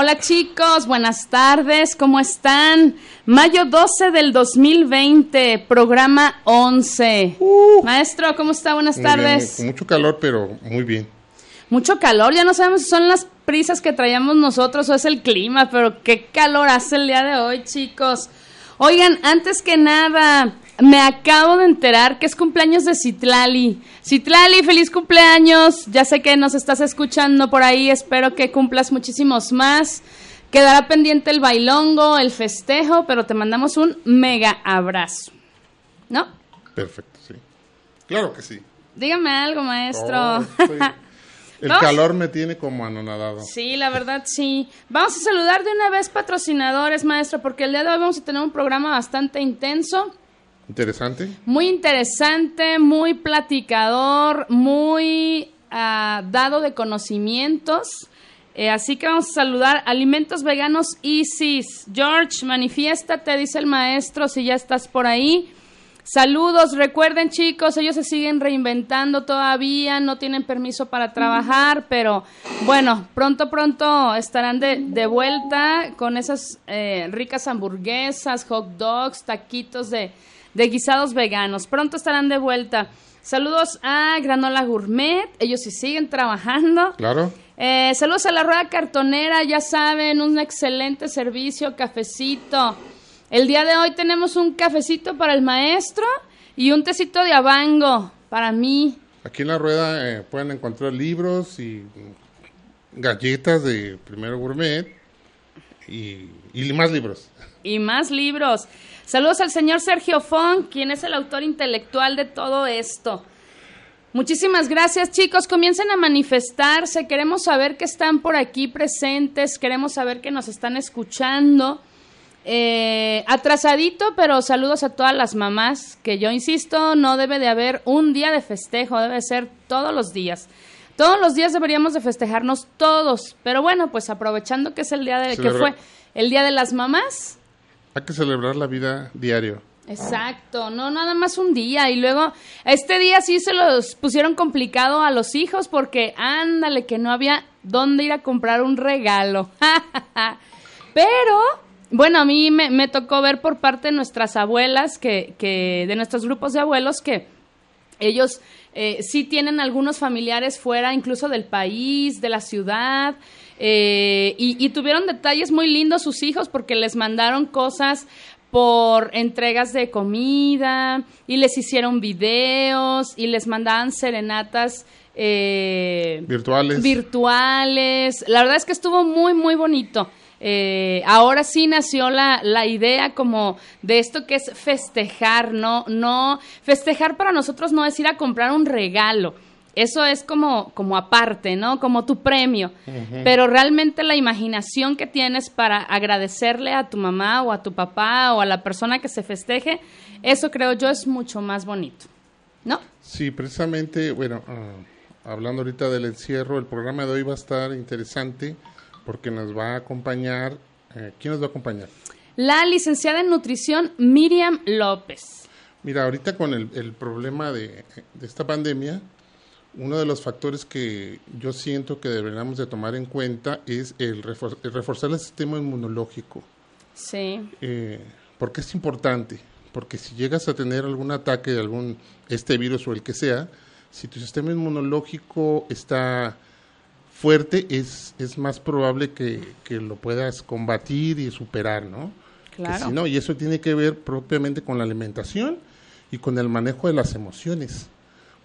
Hola chicos, buenas tardes, ¿cómo están? Mayo 12 del 2020, programa 11. Uh. Maestro, ¿cómo está? Buenas Muy bien, tardes. con mucho calor, pero muy bien. Mucho calor, ya no sabemos si son las prisas que traíamos nosotros o es el clima, pero qué calor hace el día de hoy, chicos. Oigan, antes que nada, me acabo de enterar que es cumpleaños de Citlali. Citlali, feliz cumpleaños. Ya sé que nos estás escuchando por ahí, espero que cumplas muchísimos más. Quedará pendiente el bailongo, el festejo, pero te mandamos un mega abrazo. ¿No? Perfecto, sí. Claro que sí. Dígame algo, maestro. Oh, estoy- El Vamos. calor me tiene como anonadado. Sí, la verdad sí. Vamos a saludar de una vez patrocinadores, maestro, porque el día de hoy vamos a tener un programa bastante intenso, Interesante. muy interesante, muy platicador, muy ah, dado de conocimientos. Eh, así que vamos a saludar Alimentos Veganos Isis. George, manifiéstate, dice el maestro, si ya estás por ahí. Saludos, recuerden chicos, ellos se siguen reinventando todavía, no tienen permiso para trabajar, pero bueno, pronto, pronto estarán de, de vuelta con esas eh, ricas hamburguesas, hot dogs, taquitos de, de guisados veganos. Pronto estarán de vuelta. Saludos a Granola Gourmet, ellos sí siguen trabajando. Claro. Eh, saludos a la rueda cartonera, ya saben, un excelente servicio, cafecito. El día de hoy tenemos un cafecito para el maestro y un tecito de abango para mí. Aquí en la rueda eh, pueden encontrar libros y galletas de Primero Gourmet y, y más libros. y más libros. Saludos al señor Sergio Fon, quien es el autor intelectual de todo esto. Muchísimas gracias, chicos. Comiencen a manifestarse. Queremos saber que están por aquí presentes. Queremos saber que nos están escuchando. Eh, atrasadito, pero saludos a todas las mamás, que yo insisto, no debe de haber un día de festejo, debe ser todos los días. Todos los días deberíamos de festejarnos todos, pero bueno, pues aprovechando que es el día de que fue el día de las mamás, Hay que celebrar la vida diario. Exacto, no nada más un día y luego este día sí se los pusieron complicado a los hijos porque ándale que no había dónde ir a comprar un regalo. Pero bueno, a mí me, tocó ver por parte de nuestras abuelas que, que de nuestros grupos de abuelos que ellos eh, sí tienen algunos familiares fuera, incluso del país, de la ciudad, eh, y, y tuvieron detalles muy lindos sus hijos porque les mandaron cosas por entregas de comida y les hicieron videos y les mandaban serenatas eh, Virtuales. virtuales. La verdad es que estuvo muy, muy bonito. Eh, ahora sí nació la, la idea como de esto que es festejar, ¿no? No, festejar para nosotros no es ir a comprar un regalo. Eso es como, como aparte, ¿no? Como tu premio. Pero realmente la imaginación que tienes para agradecerle a tu mamá o a tu papá o a la persona que se festeje, eso creo yo es mucho más bonito. ¿No? Sí, precisamente, bueno, ah, hablando ahorita del encierro, el programa de hoy va a estar interesante porque nos va a acompañar. eh, ¿Quién nos va a acompañar? La licenciada en nutrición Miriam López. Mira, ahorita con el, el problema de, de esta pandemia, uno de los factores que yo siento que deberíamos de tomar en cuenta es el, refor- el reforzar el sistema inmunológico. Sí. Eh, ¿Por qué es importante? Porque si llegas a tener algún ataque de algún este virus o el que sea, si tu sistema inmunológico está fuerte, es, es más probable que, que lo puedas combatir y superar, ¿no? Que Claro. si no, y eso tiene que ver propiamente con la alimentación y con el manejo de las emociones.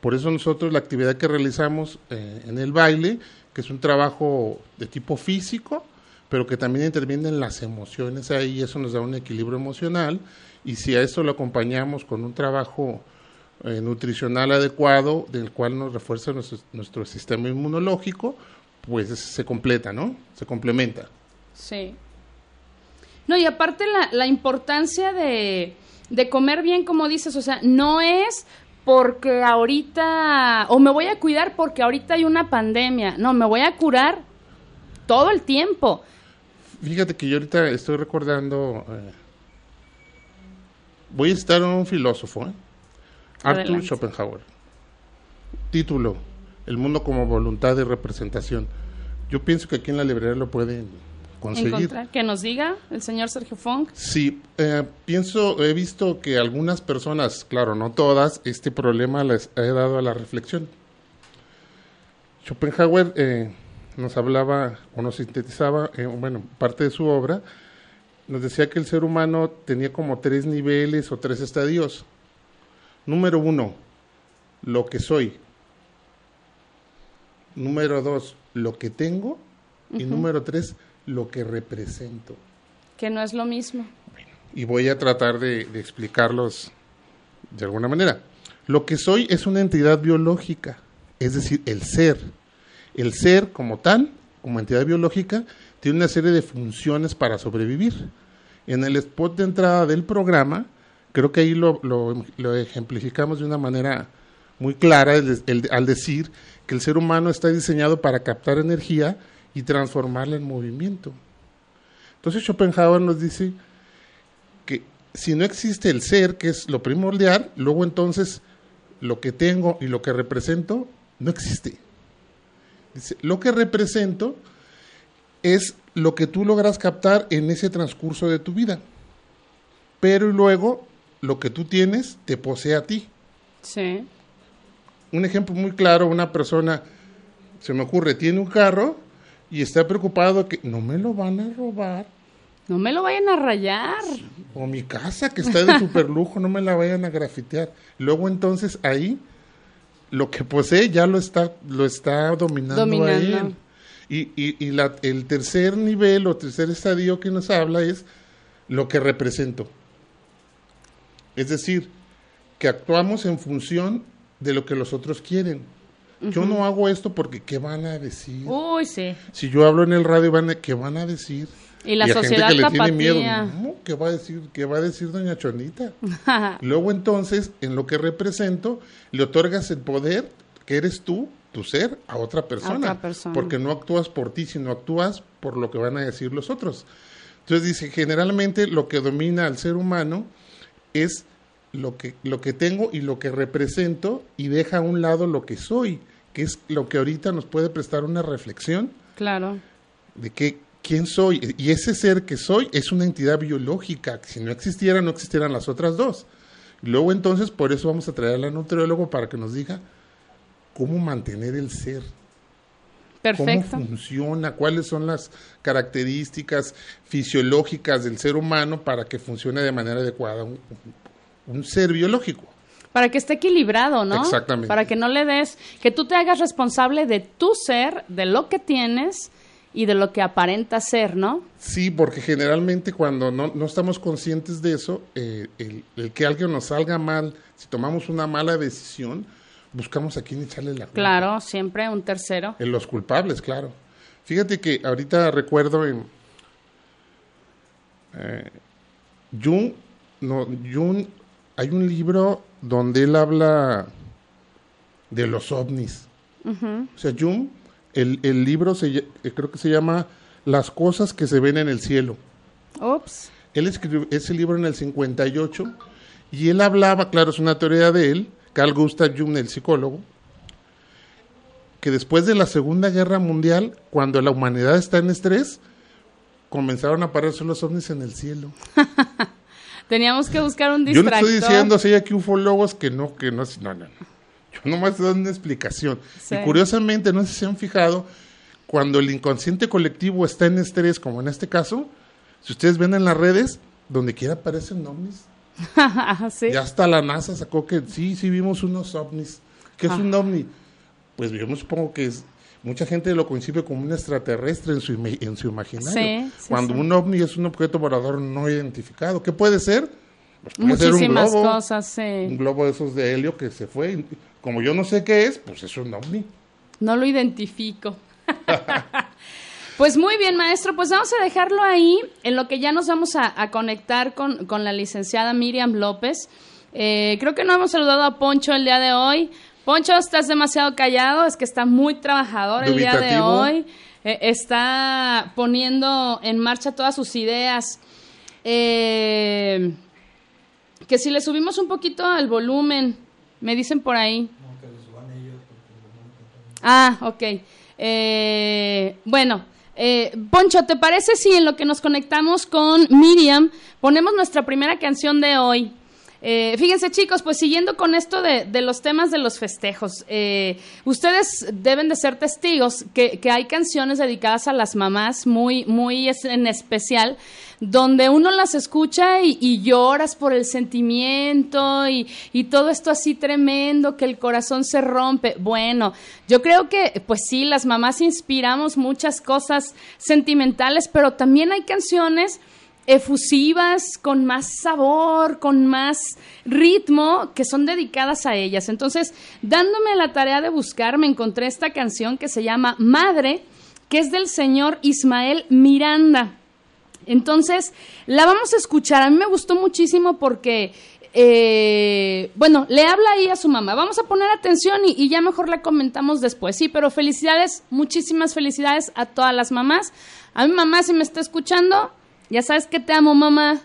Por eso nosotros la actividad que realizamos eh, en el baile, que es un trabajo de tipo físico, pero que también intervienen las emociones ahí, eso nos da un equilibrio emocional, y si a eso lo acompañamos con un trabajo eh, nutricional adecuado, del cual nos refuerza nuestro, nuestro sistema inmunológico, pues se completa, ¿no? Se complementa. Sí. No, y aparte la, la importancia de, de comer bien, como dices, o sea, no es porque ahorita, o me voy a cuidar porque ahorita hay una pandemia, no, me voy a curar todo el tiempo. Fíjate que yo ahorita estoy recordando, eh, voy a estar un filósofo, ¿eh? Arthur. Schopenhauer. Título, El mundo como voluntad y representación. Yo pienso que aquí en la librería lo pueden conseguir. Encontrar, que nos diga el señor Sergio Funk. Sí, eh, pienso, he visto que algunas personas, claro, no todas, este problema les ha dado a la reflexión. Schopenhauer eh, nos hablaba o nos sintetizaba, eh, bueno, parte de su obra, nos decía que el ser humano tenía como tres niveles o tres estadios. Número uno, lo que soy. Número dos, lo que tengo. Y número tres, lo que represento Que no es lo mismo. y voy a tratar de, de explicarlos de alguna manera. Lo que soy es una entidad biológica, es decir, el ser. El ser como tal, como entidad biológica, tiene una serie de funciones para sobrevivir. En el spot de entrada del programa, creo que ahí lo, lo- lo ejemplificamos de una manera muy clara el- el- al decir que el ser humano está diseñado para captar energía y transformarla en movimiento. Entonces Schopenhauer nos dice que si no existe el ser, que es lo primordial, luego entonces lo que tengo y lo que represento no existe. Dice, lo que represento es lo que tú logras captar en ese transcurso de tu vida. Pero luego lo que tú tienes te posee a ti. Sí. Un ejemplo muy claro, una persona, se me ocurre, tiene un carro y está preocupado que no me lo van a robar. No me lo vayan a rayar. O mi casa que está de super lujo, no me la vayan a grafitear. Luego entonces ahí lo que posee ya lo está, lo está dominando, a Dominando. él. Y, y, y la- el tercer nivel o tercer estadio que nos habla es lo que represento. Es decir, que actuamos en función de lo que los otros quieren. Yo no hago esto porque ¿qué van a decir? Uy, sí. Si yo hablo en el radio, van a, ¿qué van a decir? Y la a gente sociedad que le tiene miedo, ¿no? ¿qué va a decir? ¿Qué va a decir doña Chonita? Luego entonces, en lo que represento, le otorgas el poder que eres tú, tu ser, a otra persona. otra persona. Porque no actúas por ti, sino actúas por lo que van a decir los otros. Entonces dice, generalmente lo que domina al ser humano es lo que, lo que tengo y lo que represento y deja a un lado lo que soy, que es lo que ahorita nos puede prestar una reflexión Claro. de que quién soy y ese ser que soy es una entidad biológica. Si no existiera no existieran las otras dos. Luego entonces por eso vamos a traer al nutriólogo para que nos diga cómo mantener el ser. Perfecto. cómo funciona cuáles son las características fisiológicas del ser humano para que funcione de manera adecuada un, un ser biológico Para que esté equilibrado, ¿no? Exactamente. Para que no le des, que tú te hagas responsable de tu ser, de lo que tienes y de lo que aparenta ser, ¿no? Sí, porque generalmente cuando no, no estamos conscientes de eso, eh, el, el que algo nos salga mal, si tomamos una mala decisión, buscamos a quién echarle la culpa. Claro, siempre un tercero. En los culpables, claro. Fíjate que ahorita recuerdo en eh, Jung, no, Jung, hay un libro donde él habla de los ovnis. O sea, Jung, el, el libro se, eh, creo que se llama Las cosas que se ven en el cielo. Ups. Él escribió ese libro en el 58 y él hablaba, claro, es una teoría de él, Carl Gustav Jung, el psicólogo, que después de la Segunda Guerra Mundial, cuando la humanidad está en estrés, comenzaron a aparecer los ovnis en el cielo. Teníamos que buscar un Yo no distractor. estoy diciendo si hay aquí ufólogos que no, que no, no, no. Yo nomás estoy dando una explicación. Sí. Y curiosamente, no sé si se han fijado, cuando el inconsciente colectivo está en estrés, como en este caso, si ustedes ven en las redes, donde quiera aparecen ovnis. sí. Ya hasta la NASA sacó que sí, sí vimos unos ovnis. ¿Qué es un ovni? Pues yo me supongo que es, mucha gente lo concibe como un extraterrestre en su, en su imaginario. Sí, sí, Cuando sí. un ovni es un objeto volador no identificado. ¿Qué puede ser? Pues puede ser un globo, cosas, un globo de esos de helio que se fue. Como yo no sé qué es, pues es un ovni. No lo identifico. Pues muy bien, maestro, pues vamos a dejarlo ahí, en lo que ya nos vamos a, conectar con, con, la licenciada Miriam López. Eh, creo que no hemos saludado a Poncho el día de hoy. Poncho, estás demasiado callado, es que está muy trabajador el día de hoy. Eh, está poniendo en marcha todas sus ideas. Eh, que si le subimos un poquito al volumen, me dicen por ahí. Ah, ok. Eh, bueno, eh, Poncho, ¿te parece si en lo que nos conectamos con Miriam ponemos nuestra primera canción de hoy? Eh, fíjense chicos, pues siguiendo con esto de, los temas de los festejos, eh, ustedes deben de ser testigos que, hay canciones dedicadas a las mamás muy, muy en especial, donde uno las escucha y, lloras por el sentimiento y, y, todo esto así tremendo, que el corazón se rompe. Bueno, yo creo que pues sí, las mamás inspiramos muchas cosas sentimentales, pero también hay canciones efusivas, con más sabor, con más ritmo, que son dedicadas a ellas. Entonces, dándome la tarea de buscar, me encontré esta canción que se llama Madre, que es del señor Ismael Miranda. Entonces, la vamos a escuchar. A mí me gustó muchísimo porque, eh, bueno, le habla ahí a su mamá. Vamos a poner atención y, y, ya mejor la comentamos después. Sí, pero felicidades, muchísimas felicidades a todas las mamás. A mi mamá, si me está escuchando, ya sabes que te amo, mamá.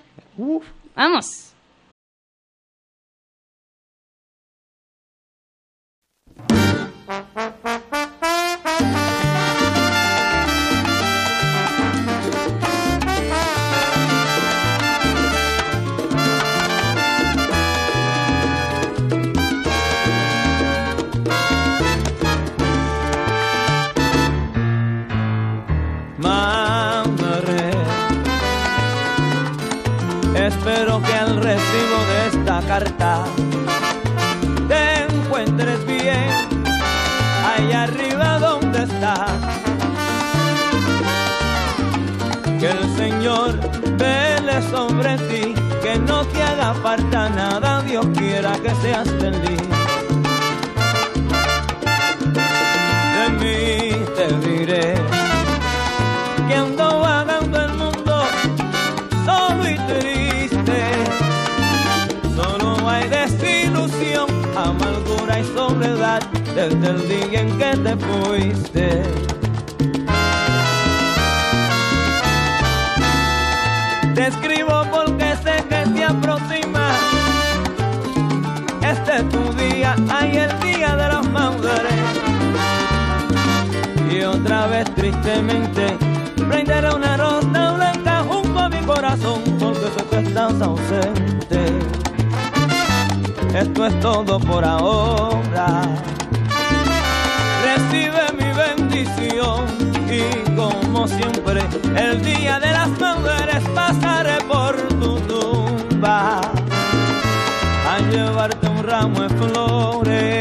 Vamos. Sobre ti, que no te haga falta nada, Dios quiera que seas feliz. De mí te diré que ando vagando el mundo solo y triste amargura y soledad desde el día en que te fuiste. Escribo porque sé que te aproxima. Este es tu día, hay el día de las madres. Y otra vez tristemente prenderé una rosa blanca junto a mi corazón porque sé que estás ausente esto es todo por ahora. Recibe mi bendición y como siempre, el día de las madres pasaré por tu tumba. A llevarte un ramo de flores,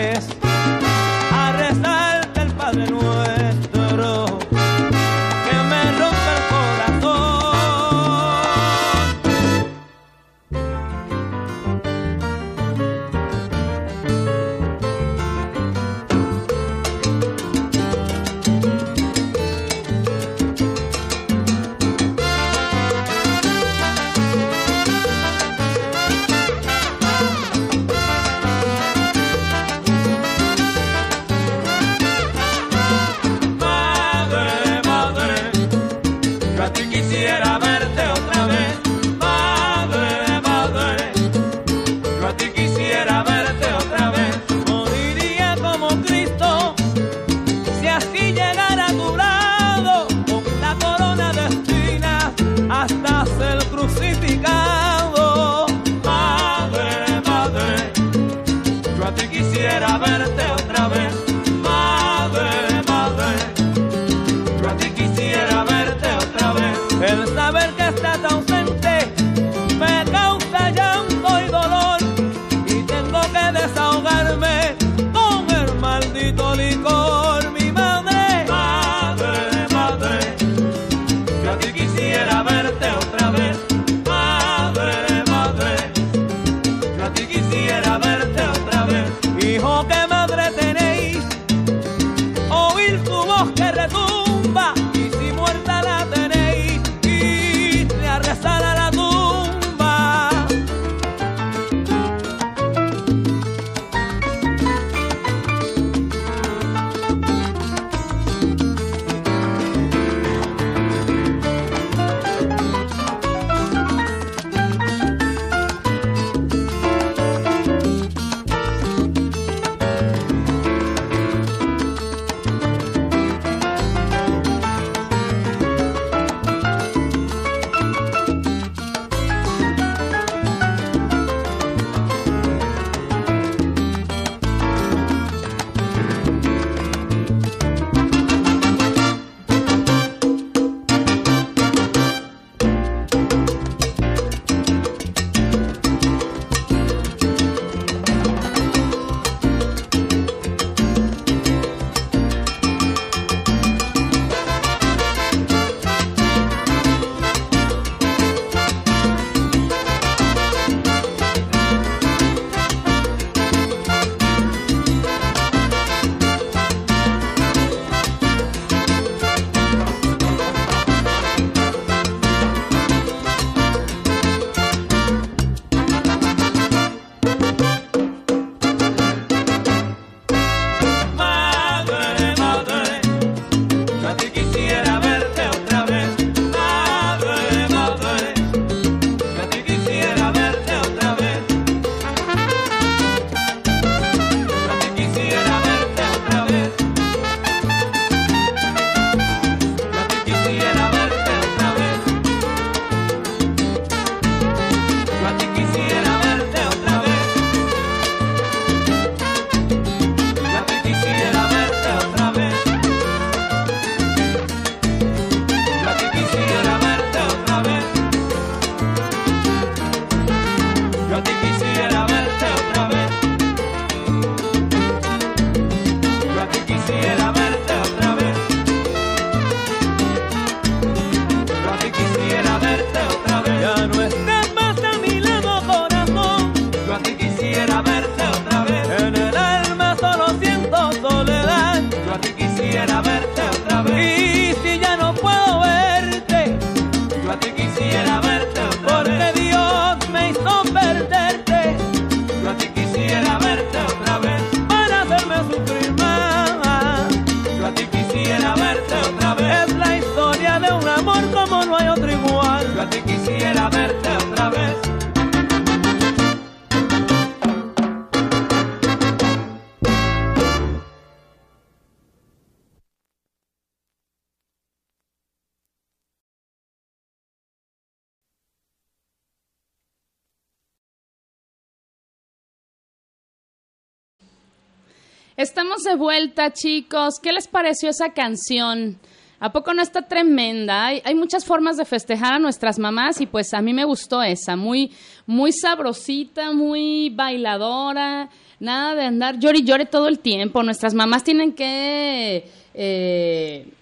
Estamos de vuelta, chicos. ¿Qué les pareció esa canción? ¿A poco no está tremenda? Hay, muchas formas de festejar a nuestras mamás y pues a mí me gustó esa, muy, muy sabrosita, muy bailadora, nada de andar llore y llore todo el tiempo. Nuestras mamás tienen que... Eh,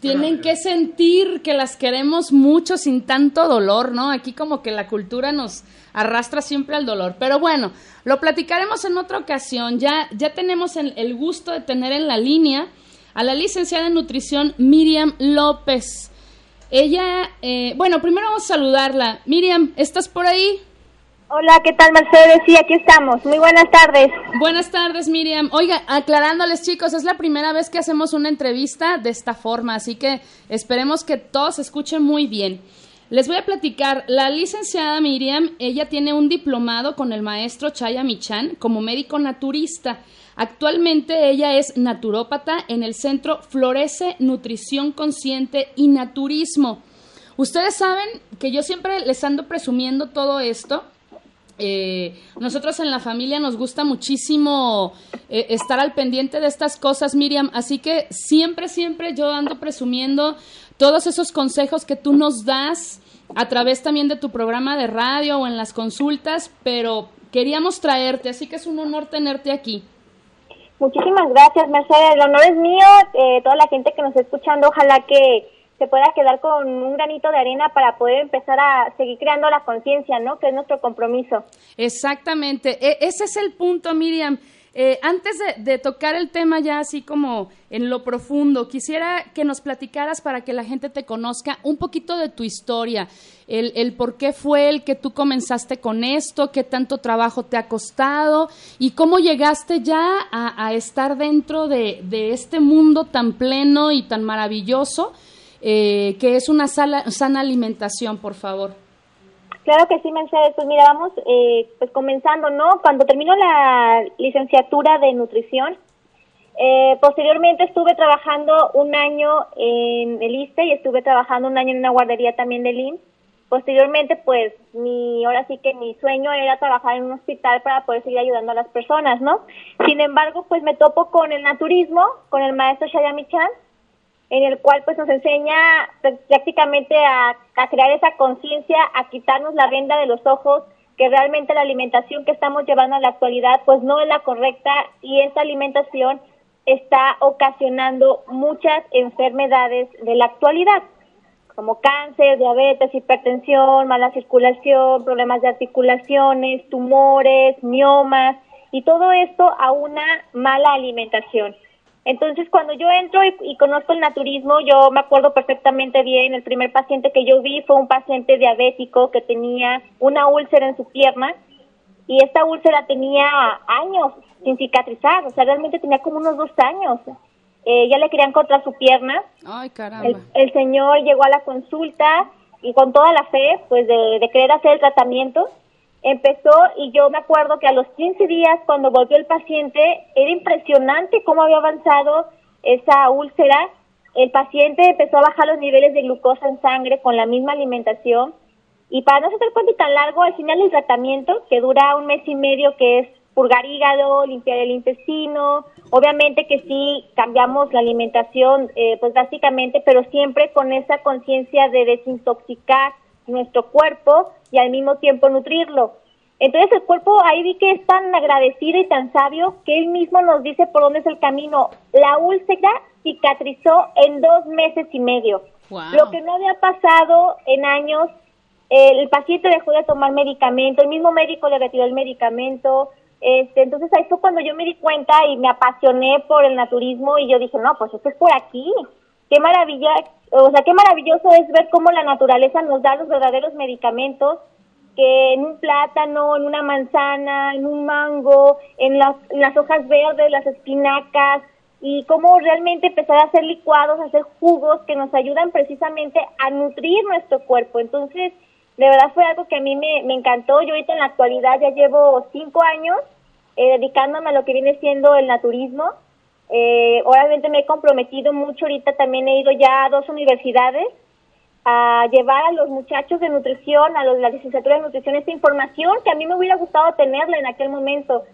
tienen que sentir que las queremos mucho sin tanto dolor, ¿no? Aquí como que la cultura nos arrastra siempre al dolor. Pero bueno, lo platicaremos en otra ocasión. Ya, ya tenemos el, el gusto de tener en la línea a la licenciada en nutrición Miriam López. Ella, eh, bueno, primero vamos a saludarla. Miriam, ¿estás por ahí? Hola, ¿qué tal Mercedes? Sí, aquí estamos. Muy buenas tardes. Buenas tardes, Miriam. Oiga, aclarándoles chicos, es la primera vez que hacemos una entrevista de esta forma, así que esperemos que todos escuchen muy bien. Les voy a platicar, la licenciada Miriam, ella tiene un diplomado con el maestro Chaya Michan como médico naturista. Actualmente ella es naturópata en el centro Florece Nutrición Consciente y Naturismo. Ustedes saben que yo siempre les ando presumiendo todo esto eh, nosotros en la familia nos gusta muchísimo eh, estar al pendiente de estas cosas, Miriam, así que siempre, siempre yo ando presumiendo todos esos consejos que tú nos das a través también de tu programa de radio o en las consultas, pero queríamos traerte, así que es un honor tenerte aquí. Muchísimas gracias, Mercedes. El honor es mío, eh, toda la gente que nos está escuchando, ojalá que se pueda quedar con un granito de arena para poder empezar a seguir creando la conciencia, ¿no? Que es nuestro compromiso. Exactamente. E ese es el punto, Miriam. Eh, antes de, de, tocar el tema ya así como en lo profundo, quisiera que nos platicaras para que la gente te conozca un poquito de tu historia, el, el, por qué fue el que tú comenzaste con esto, qué tanto trabajo te ha costado y cómo llegaste ya a, estar dentro de, de este mundo tan pleno y tan maravilloso eh, que es una sala, sana alimentación, por favor. Claro que sí, Mercedes. Pues mira, vamos eh, pues comenzando, ¿no? Cuando terminó la licenciatura de nutrición, eh, posteriormente estuve trabajando un año en el ISTE y estuve trabajando un año en una guardería también del IMSS. Posteriormente, pues, mi, ahora sí que mi sueño era trabajar en un hospital para poder seguir ayudando a las personas, ¿no? Sin embargo, pues me topo con el naturismo, con el maestro Shayami Chan, en el cual pues nos enseña prácticamente a, a crear esa conciencia, a quitarnos la venda de los ojos, que realmente la alimentación que estamos llevando a la actualidad pues no es la correcta y esta alimentación está ocasionando muchas enfermedades de la actualidad, como cáncer, diabetes, hipertensión, mala circulación, problemas de articulaciones, tumores, miomas y todo esto a una mala alimentación. Entonces, cuando yo entro y, y, conozco el naturismo, yo me acuerdo perfectamente bien, el primer paciente que yo vi fue un paciente diabético que tenía una úlcera en su pierna y esta úlcera tenía años sin cicatrizar, o sea, realmente tenía como unos dos años. Eh, ya le querían cortar su pierna. Ay, caramba. El, el, señor llegó a la consulta y con toda la fe, pues, de, de querer hacer el tratamiento, empezó y yo me acuerdo que a los 15 días cuando volvió el paciente era impresionante cómo había avanzado esa úlcera. El paciente empezó a bajar los niveles de glucosa en sangre con la misma alimentación y para no hacer el cuento tan largo, al final del tratamiento, que dura un mes y medio, que es purgar hígado, limpiar el intestino, obviamente que sí cambiamos la alimentación, eh, pues básicamente, pero siempre con esa conciencia de desintoxicar nuestro cuerpo y al mismo tiempo nutrirlo. Entonces el cuerpo ahí vi que es tan agradecido y tan sabio que él mismo nos dice por dónde es el camino. La úlcera cicatrizó en dos meses y medio. Wow. Lo que no había pasado en años, el paciente dejó de tomar medicamento, el mismo médico le retiró el medicamento. Este, entonces ahí fue cuando yo me di cuenta y me apasioné por el naturismo y yo dije, no, pues esto es por aquí. Qué maravilla, o sea, qué maravilloso es ver cómo la naturaleza nos da los verdaderos medicamentos que en un plátano, en una manzana, en un mango, en las, hojas verdes, las espinacas, y cómo realmente empezar a hacer licuados, a hacer jugos que nos ayudan precisamente a nutrir nuestro cuerpo. Entonces, de verdad fue algo que a mí me, me encantó. Yo ahorita en la actualidad ya llevo cinco años eh, dedicándome a lo que viene siendo el naturismo. Eh, obviamente me he comprometido mucho, ahorita también he ido ya a dos universidades a llevar a los muchachos de nutrición, a los la licenciatura de nutrición, esta información que a mí me hubiera gustado tenerla en aquel momento.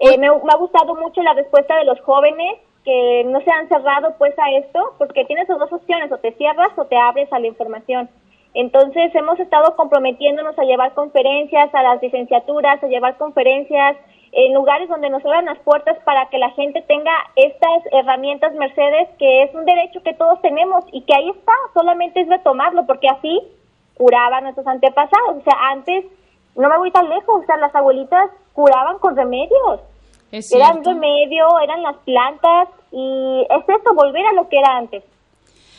Eh, me, me, ha gustado mucho la respuesta de los jóvenes que no se han cerrado pues a esto, porque tienes dos opciones, o te cierras o te abres a la información. Entonces hemos estado comprometiéndonos a llevar conferencias a las licenciaturas, a llevar conferencias en lugares donde nos abran las puertas para que la gente tenga estas herramientas Mercedes, que es un derecho que todos tenemos y que ahí está, solamente es retomarlo, porque así curaban nuestros antepasados. O sea, antes, no me voy tan lejos, o sea, las abuelitas curaban con remedios. Es eran remedio, eran las plantas y es eso, volver a lo que era antes.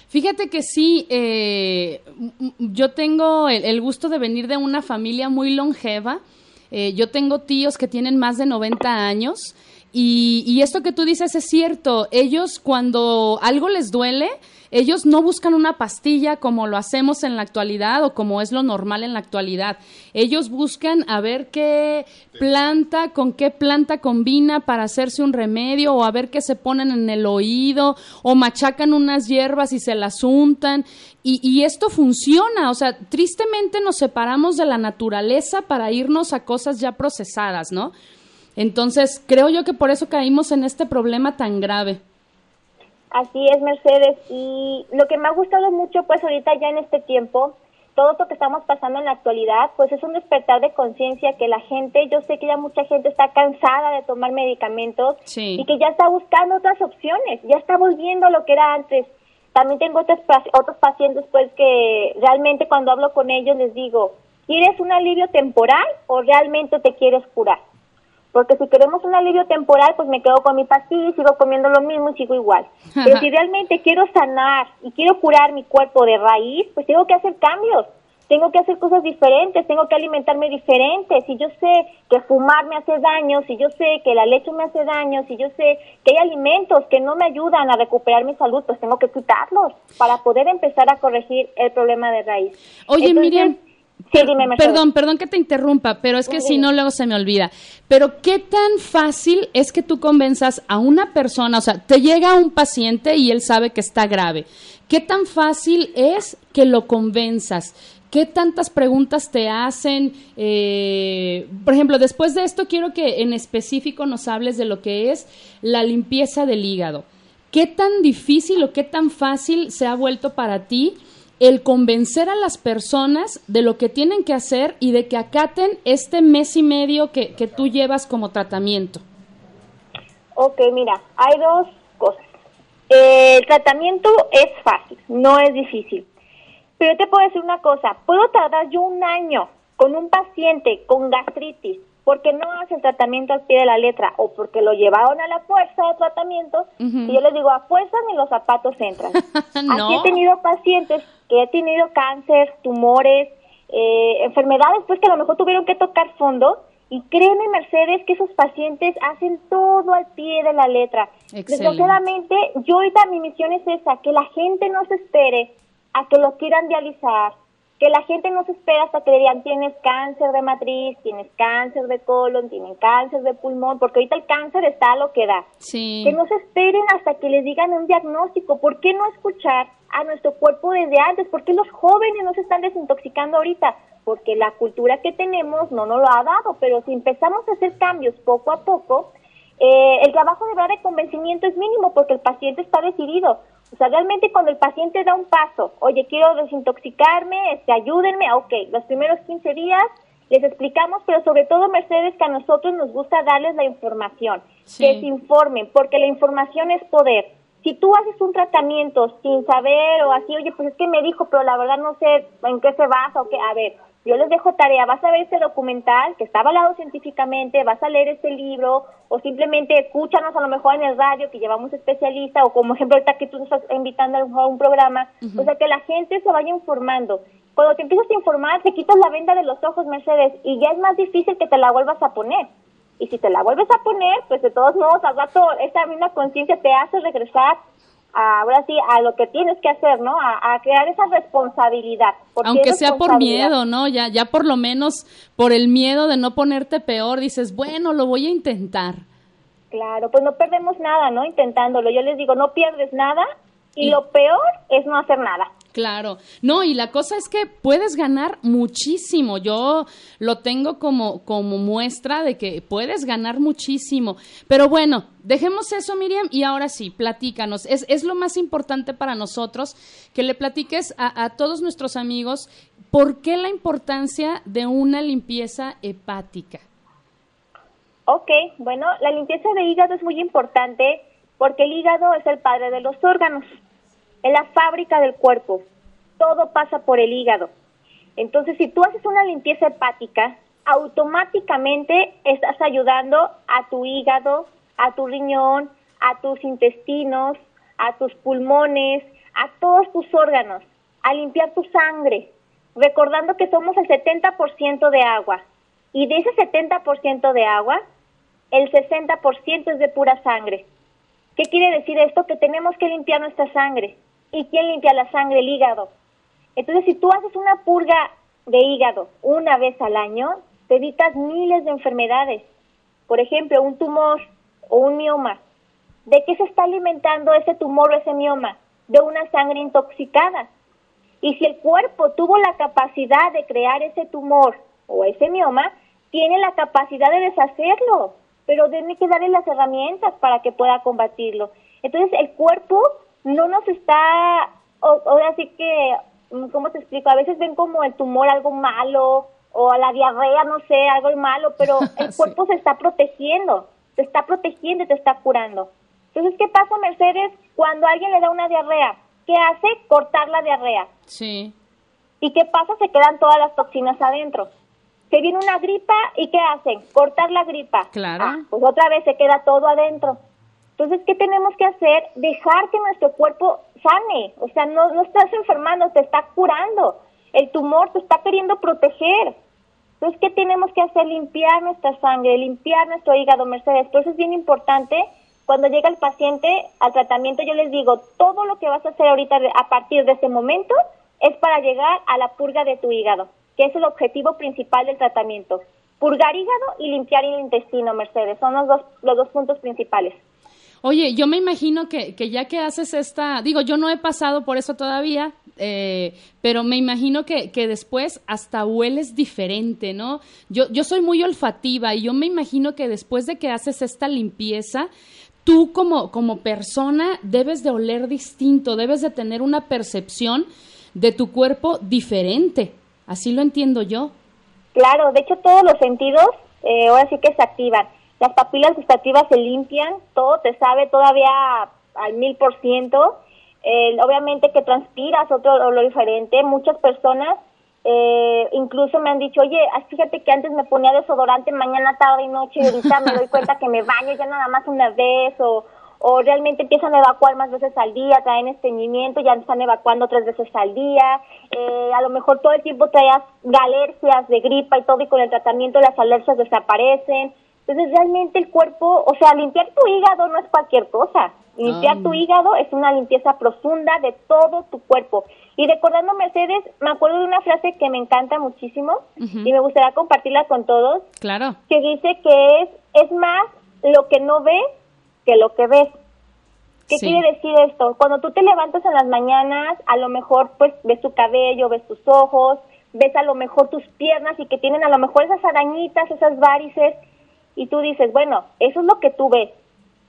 Fíjate que sí, eh, yo tengo el, el gusto de venir de una familia muy longeva. Eh, yo tengo tíos que tienen más de 90 años y, y esto que tú dices es cierto. Ellos cuando algo les duele, ellos no buscan una pastilla como lo hacemos en la actualidad o como es lo normal en la actualidad. Ellos buscan a ver qué planta, con qué planta combina para hacerse un remedio o a ver qué se ponen en el oído o machacan unas hierbas y se las untan. Y, y esto funciona, o sea, tristemente nos separamos de la naturaleza para irnos a cosas ya procesadas, ¿no? Entonces, creo yo que por eso caímos en este problema tan grave. Así es, Mercedes. Y lo que me ha gustado mucho, pues ahorita ya en este tiempo, todo lo que estamos pasando en la actualidad, pues es un despertar de conciencia que la gente, yo sé que ya mucha gente está cansada de tomar medicamentos Sí. y que ya está buscando otras opciones, ya está volviendo a lo que era antes. También tengo otros, otros pacientes, pues que realmente cuando hablo con ellos les digo, ¿quieres un alivio temporal o realmente te quieres curar? Porque si queremos un alivio temporal, pues me quedo con mi pastilla y sigo comiendo lo mismo y sigo igual. Pero si realmente quiero sanar y quiero curar mi cuerpo de raíz, pues tengo que hacer cambios. Tengo que hacer cosas diferentes, tengo que alimentarme diferente. Si yo sé que fumar me hace daño, si yo sé que la leche me hace daño, si yo sé que hay alimentos que no me ayudan a recuperar mi salud, pues tengo que quitarlos para poder empezar a corregir el problema de raíz. Oye, Entonces, Miriam. Sí, dime, Mercedes. Perdón, perdón que te interrumpa, pero es que si no luego se me olvida. Pero qué tan fácil es que tú convenzas a una persona, o sea, te llega un paciente y él sabe que está grave. ¿Qué tan fácil es que lo convenzas? ¿Qué tantas preguntas te hacen? Eh, por ejemplo, después de esto quiero que en específico nos hables de lo que es la limpieza del hígado. ¿Qué tan difícil o qué tan fácil se ha vuelto para ti el convencer a las personas de lo que tienen que hacer y de que acaten este mes y medio que, que tú llevas como tratamiento? Ok, mira, hay dos cosas. El tratamiento es fácil, no es difícil. Pero yo te puedo decir una cosa, puedo tardar yo un año con un paciente con gastritis porque no hace el tratamiento al pie de la letra o porque lo llevaron a la fuerza de tratamiento y yo les digo, a fuerza ni los zapatos entran. No. Aquí he tenido pacientes que he tenido cáncer, tumores, eh, enfermedades pues que a lo mejor tuvieron que tocar fondo y créeme Mercedes que esos pacientes hacen todo al pie de la letra. Excelente. Desgraciadamente yo ahorita mi misión es esa, que la gente no se espere a que lo quieran dializar, que la gente no se espera hasta que le digan tienes cáncer de matriz, tienes cáncer de colon, tienes cáncer de pulmón, porque ahorita el cáncer está a lo que da. Sí. Que no se esperen hasta que les digan un diagnóstico. ¿Por qué no escuchar a nuestro cuerpo desde antes? ¿Por qué los jóvenes no se están desintoxicando ahorita? Porque la cultura que tenemos no nos lo ha dado, pero si empezamos a hacer cambios poco a poco, eh, el trabajo de verdad de convencimiento es mínimo porque el paciente está decidido. O sea, realmente cuando el paciente da un paso, oye, quiero desintoxicarme, este, ayúdenme, ok, los primeros 15 días les explicamos, pero sobre todo, Mercedes, que a nosotros nos gusta darles la información, Sí. que se informen, porque la información es poder. Si tú haces un tratamiento sin saber o así, oye, pues es que me dijo, pero la verdad no sé en qué se basa o qué, a ver, yo les dejo tarea, vas a ver este documental que está avalado científicamente, vas a leer este libro o simplemente escúchanos a lo mejor en el radio que llevamos especialista o como ejemplo ahorita que tú nos estás invitando a un- a un programa, o sea que la gente se vaya informando. Cuando te empiezas a informar te quitas la venda de los ojos, Mercedes, y ya es más difícil que te la vuelvas a poner. Y si te la vuelves a poner, pues de todos modos al rato esa misma conciencia te hace regresar a, ahora sí a lo que tienes que hacer, ¿no? A, crear esa responsabilidad. Aunque sea por miedo, ¿no? Ya, ya por lo menos por el miedo de no ponerte peor, dices, bueno, lo voy a intentar. Claro, pues no perdemos nada, ¿no? Intentándolo. Yo les digo, no pierdes nada y, lo peor es no hacer nada. Claro, no, y la cosa es que puedes ganar muchísimo. Yo lo tengo como, como muestra de que puedes ganar muchísimo. Pero bueno, dejemos eso, Miriam, y ahora sí, platícanos. Es, es lo más importante para nosotros que le platiques a, a todos nuestros amigos por qué la importancia de una limpieza hepática. Ok, bueno, la limpieza de hígado es muy importante porque el hígado es el padre de los órganos, es la fábrica del cuerpo, todo pasa por el hígado. Entonces, si tú haces una limpieza hepática, automáticamente estás ayudando a tu hígado, a tu riñón, a tus intestinos, a tus pulmones, a todos tus órganos, a limpiar tu sangre, recordando que somos el 70% de agua. Y de ese 70% de agua, el 60% es de pura sangre. ¿Qué quiere decir esto? Que tenemos que limpiar nuestra sangre. ¿Y quién limpia la sangre? El hígado. Entonces, si tú haces una purga de hígado una vez al año, te evitas miles de enfermedades. Por ejemplo, un tumor o un mioma. ¿De qué se está alimentando ese tumor o ese mioma? De una sangre intoxicada. Y si el cuerpo tuvo la capacidad de crear ese tumor o ese mioma, tiene la capacidad de deshacerlo pero tiene que darle las herramientas para que pueda combatirlo. Entonces el cuerpo no nos está, ahora sí que, ¿cómo te explico? A veces ven como el tumor algo malo o la diarrea, no sé, algo malo, pero el cuerpo se está protegiendo, se está protegiendo y te está curando. Entonces, ¿qué pasa, Mercedes, cuando alguien le da una diarrea? ¿Qué hace? Cortar la diarrea. Sí. ¿Y qué pasa? Se quedan todas las toxinas adentro se viene una gripa y ¿qué hacen? Cortar la gripa. Claro. Ah, pues otra vez se queda todo adentro. Entonces, ¿qué tenemos que hacer? Dejar que nuestro cuerpo sane. O sea, no, no estás enfermando, te está curando. El tumor te está queriendo proteger. Entonces, ¿qué tenemos que hacer? Limpiar nuestra sangre, limpiar nuestro hígado, Mercedes. Por eso es bien importante, cuando llega el paciente al tratamiento, yo les digo, todo lo que vas a hacer ahorita a partir de este momento es para llegar a la purga de tu hígado que es el objetivo principal del tratamiento. Purgar hígado y limpiar el intestino, Mercedes, son los dos, los dos puntos principales. Oye, yo me imagino que, que ya que haces esta, digo, yo no he pasado por eso todavía, eh, pero me imagino que, que, después hasta hueles diferente, ¿no? Yo, yo soy muy olfativa y yo me imagino que después de que haces esta limpieza, tú como, como persona debes de oler distinto, debes de tener una percepción de tu cuerpo diferente. Así lo entiendo yo. Claro, de hecho todos los sentidos eh, ahora sí que se activan. Las papilas gustativas se limpian, todo te sabe todavía al mil por ciento. Obviamente que transpiras otro olor diferente. Muchas personas eh, incluso me han dicho, oye, fíjate que antes me ponía desodorante mañana, tarde y noche y ahorita me doy cuenta que me baño ya nada más una vez o, o realmente empiezan a evacuar más veces al día, traen estreñimiento, ya están evacuando tres veces al día, eh, a lo mejor todo el tiempo traías alergias de gripa y todo y con el tratamiento las alergias desaparecen. Entonces realmente el cuerpo, o sea, limpiar tu hígado no es cualquier cosa. Limpiar tu hígado es una limpieza profunda de todo tu cuerpo. Y recordando Mercedes, me acuerdo de una frase que me encanta muchísimo y me gustaría compartirla con todos. Claro. Que dice que es, es más lo que no ves que lo que ves. ¿Qué quiere decir esto? Cuando tú te levantas en las mañanas, a lo mejor pues ves tu cabello, ves tus ojos, ves a lo mejor tus piernas y que tienen a lo mejor esas arañitas, esas varices, y tú dices, bueno, eso es lo que tú ves,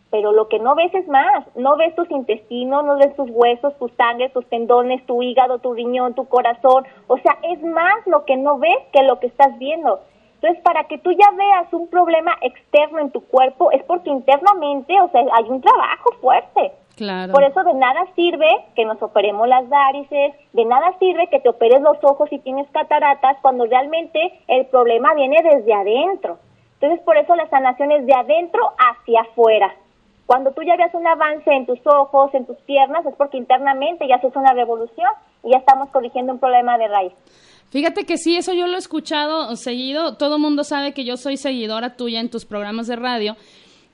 pero lo que no ves es más, no ves tus intestinos, no ves tus huesos, tu sangre, tus tendones, tu hígado, tu riñón, tu corazón, o sea, es más lo que no ves que lo que estás viendo. Entonces, para que tú ya veas un problema externo en tu cuerpo, es porque internamente, o sea, hay un trabajo fuerte. Claro. Por eso de nada sirve que nos operemos las varices, de nada sirve que te operes los ojos si tienes cataratas, cuando realmente el problema viene desde adentro. Entonces, por eso la sanación es de adentro hacia afuera. Cuando tú ya veas un avance en tus ojos, en tus piernas, es porque internamente ya se hizo una revolución. y ya estamos corrigiendo un problema de raíz. Fíjate que sí, eso yo lo he escuchado seguido. Todo el mundo sabe que yo soy seguidora tuya en tus programas de radio.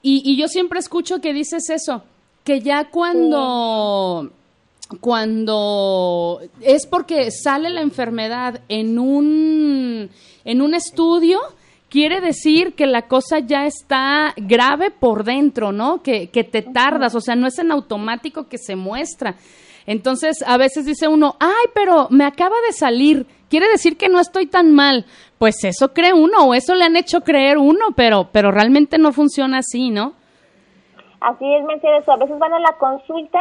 Y, yo siempre escucho que dices eso, que ya cuando, cuando es porque sale la enfermedad en un, en un estudio, quiere decir que la cosa ya está grave por dentro, ¿no? Que, que te tardas, o sea, no es en automático que se muestra. Entonces, a veces dice uno, ay, pero me acaba de salir, quiere decir que no estoy tan mal. Pues eso cree uno, o eso le han hecho creer uno, pero, pero realmente no funciona así, ¿no? Así es, Mercedes, a veces van a la consulta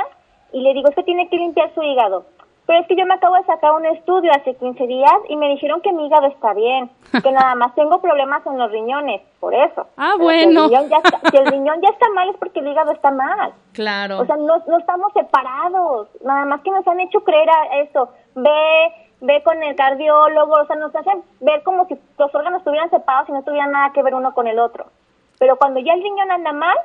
y le digo, es que tiene que limpiar su hígado. Pero es que yo me acabo de sacar un estudio hace 15 días y me dijeron que mi hígado está bien, que nada más tengo problemas en los riñones, por eso. Ah, bueno. Si el, si el, riñón ya está mal es porque el hígado está mal. Claro. O sea, no, no estamos separados, nada más que nos han hecho creer a eso. Ve, ve con el cardiólogo, o sea, nos hacen ver como si los órganos estuvieran separados y no tuvieran nada que ver uno con el otro. Pero cuando ya el riñón anda mal,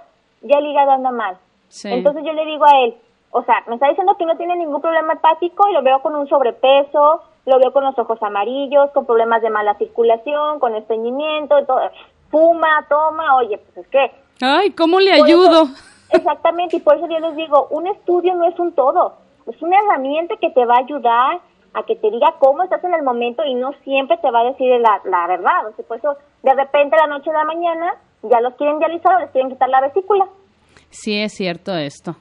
ya el hígado anda mal. Entonces yo le digo a él, o sea, me está diciendo que no tiene ningún problema hepático y lo veo con un sobrepeso, lo veo con los ojos amarillos, con problemas de mala circulación, con estreñimiento, todo. fuma, toma, oye, pues es que... Ay, ¿cómo le ayudo? exactamente, y por eso yo les digo, un estudio no es un todo, es una herramienta que te va a ayudar a que te diga cómo estás en el momento y no siempre te va a decir la, la verdad. O sea, por eso de repente la noche de la mañana ya los quieren dializar o les quieren quitar la vesícula. Sí, es cierto esto.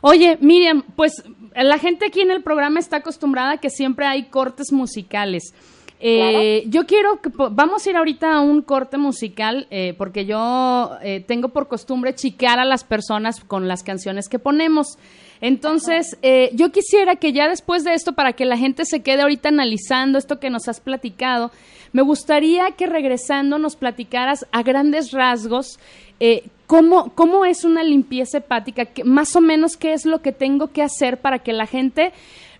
Oye, Miriam, pues la gente aquí en el programa está acostumbrada a que siempre hay cortes musicales. Eh, Yo quiero que vamos a ir ahorita a un corte musical eh, porque yo eh, tengo por costumbre chicar a las personas con las canciones que ponemos. Entonces, eh, yo quisiera que ya después de esto, para que la gente se quede ahorita analizando esto que nos has platicado, me gustaría que regresando nos platicaras a grandes rasgos eh, ¿cómo, ¿cómo, es una limpieza hepática, más o menos qué es lo que tengo que hacer para que la gente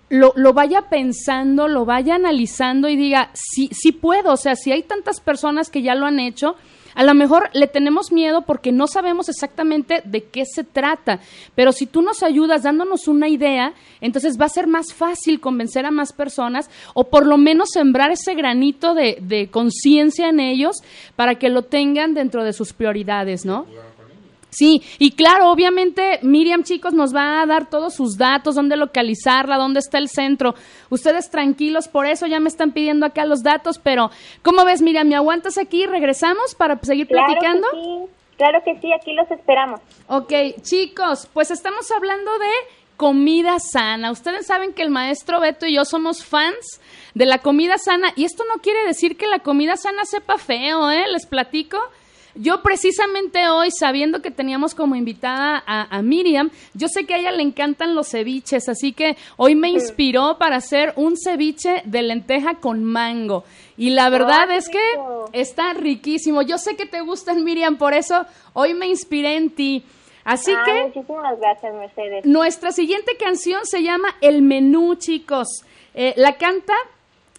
lo, lo, vaya pensando, lo vaya analizando y diga, sí, sí puedo, o sea, si hay tantas personas que ya lo han hecho, a lo mejor le tenemos miedo porque no sabemos exactamente de qué se trata, pero si tú nos ayudas dándonos una idea, entonces va a ser más fácil convencer a más personas o por lo menos sembrar ese granito de, conciencia en ellos para que lo tengan dentro de sus prioridades, ¿no? Sí, y claro, obviamente Miriam, chicos, nos va a dar todos sus datos, dónde localizarla, dónde está el centro. Ustedes tranquilos, por eso ya me están pidiendo acá los datos, pero ¿cómo ves, Miriam? ¿Me aguantas aquí? ¿Regresamos para seguir platicando? sí, claro que sí, aquí los esperamos. Ok, chicos, pues estamos hablando de comida sana. Ustedes saben que el maestro Beto y yo somos fans de la comida sana y esto no quiere decir que la comida sana sepa feo, ¿eh? Les platico. Yo precisamente hoy, sabiendo que teníamos como invitada a, Miriam, yo sé que a ella le encantan los ceviches, así que hoy me inspiró para hacer un ceviche de lenteja con mango. Y la verdad es que está riquísimo. Yo sé que te gustan, Miriam, por eso hoy me inspiré en ti. Así que... Muchísimas gracias, Mercedes. Nuestra siguiente canción se llama El Menú, chicos. Eh, la canta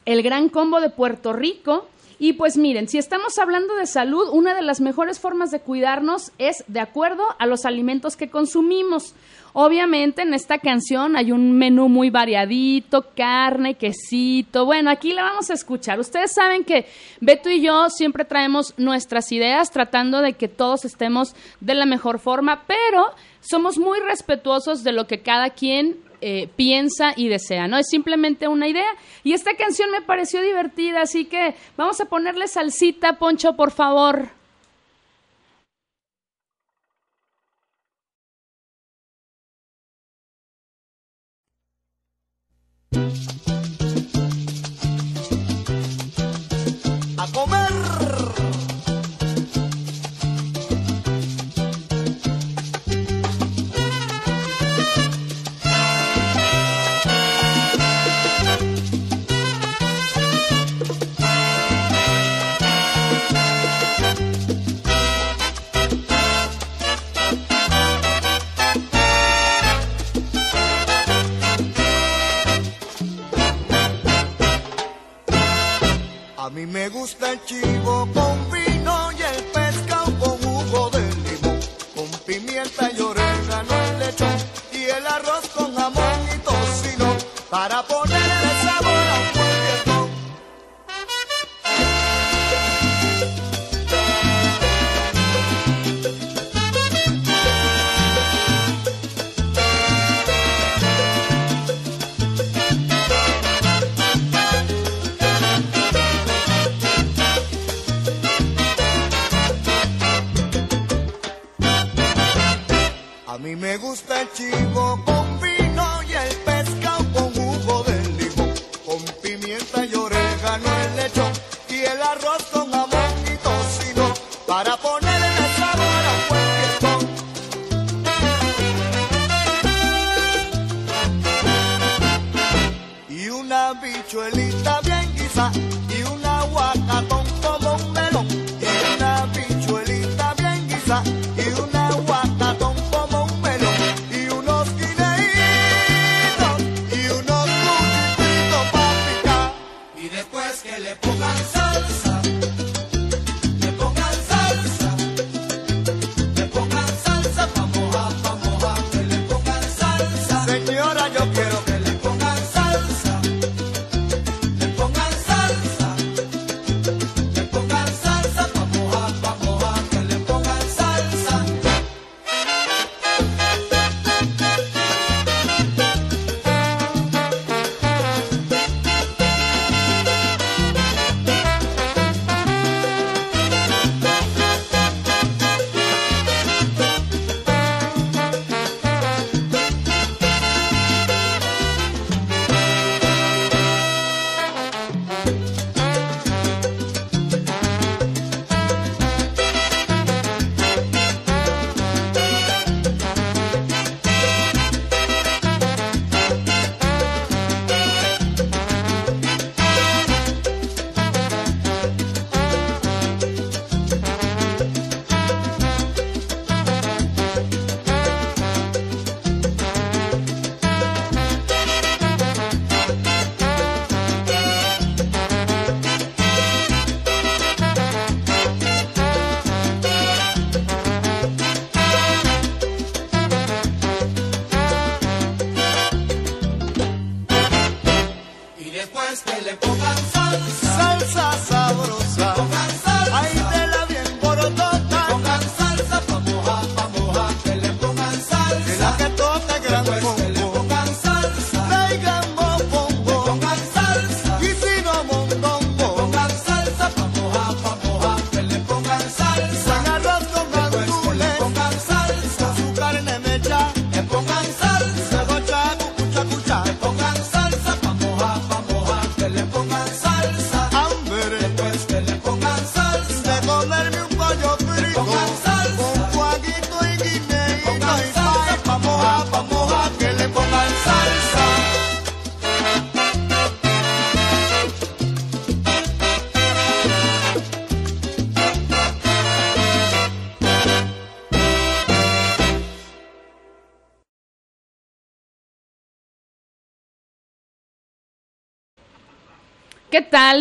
el Gran Combo de Puerto Rico. Y pues miren, si estamos hablando de salud, una de las mejores formas de cuidarnos es de acuerdo a los alimentos que consumimos. Obviamente en esta canción hay un menú muy variadito, carne, quesito. Bueno, aquí la vamos a escuchar. Ustedes saben que Beto y yo siempre traemos nuestras ideas tratando de que todos estemos de la mejor forma, pero somos muy respetuosos de lo que cada quien eh, piensa y desea, ¿no? Es simplemente una idea. Y esta canción me pareció divertida, así que vamos a ponerle salsita, Poncho, por favor.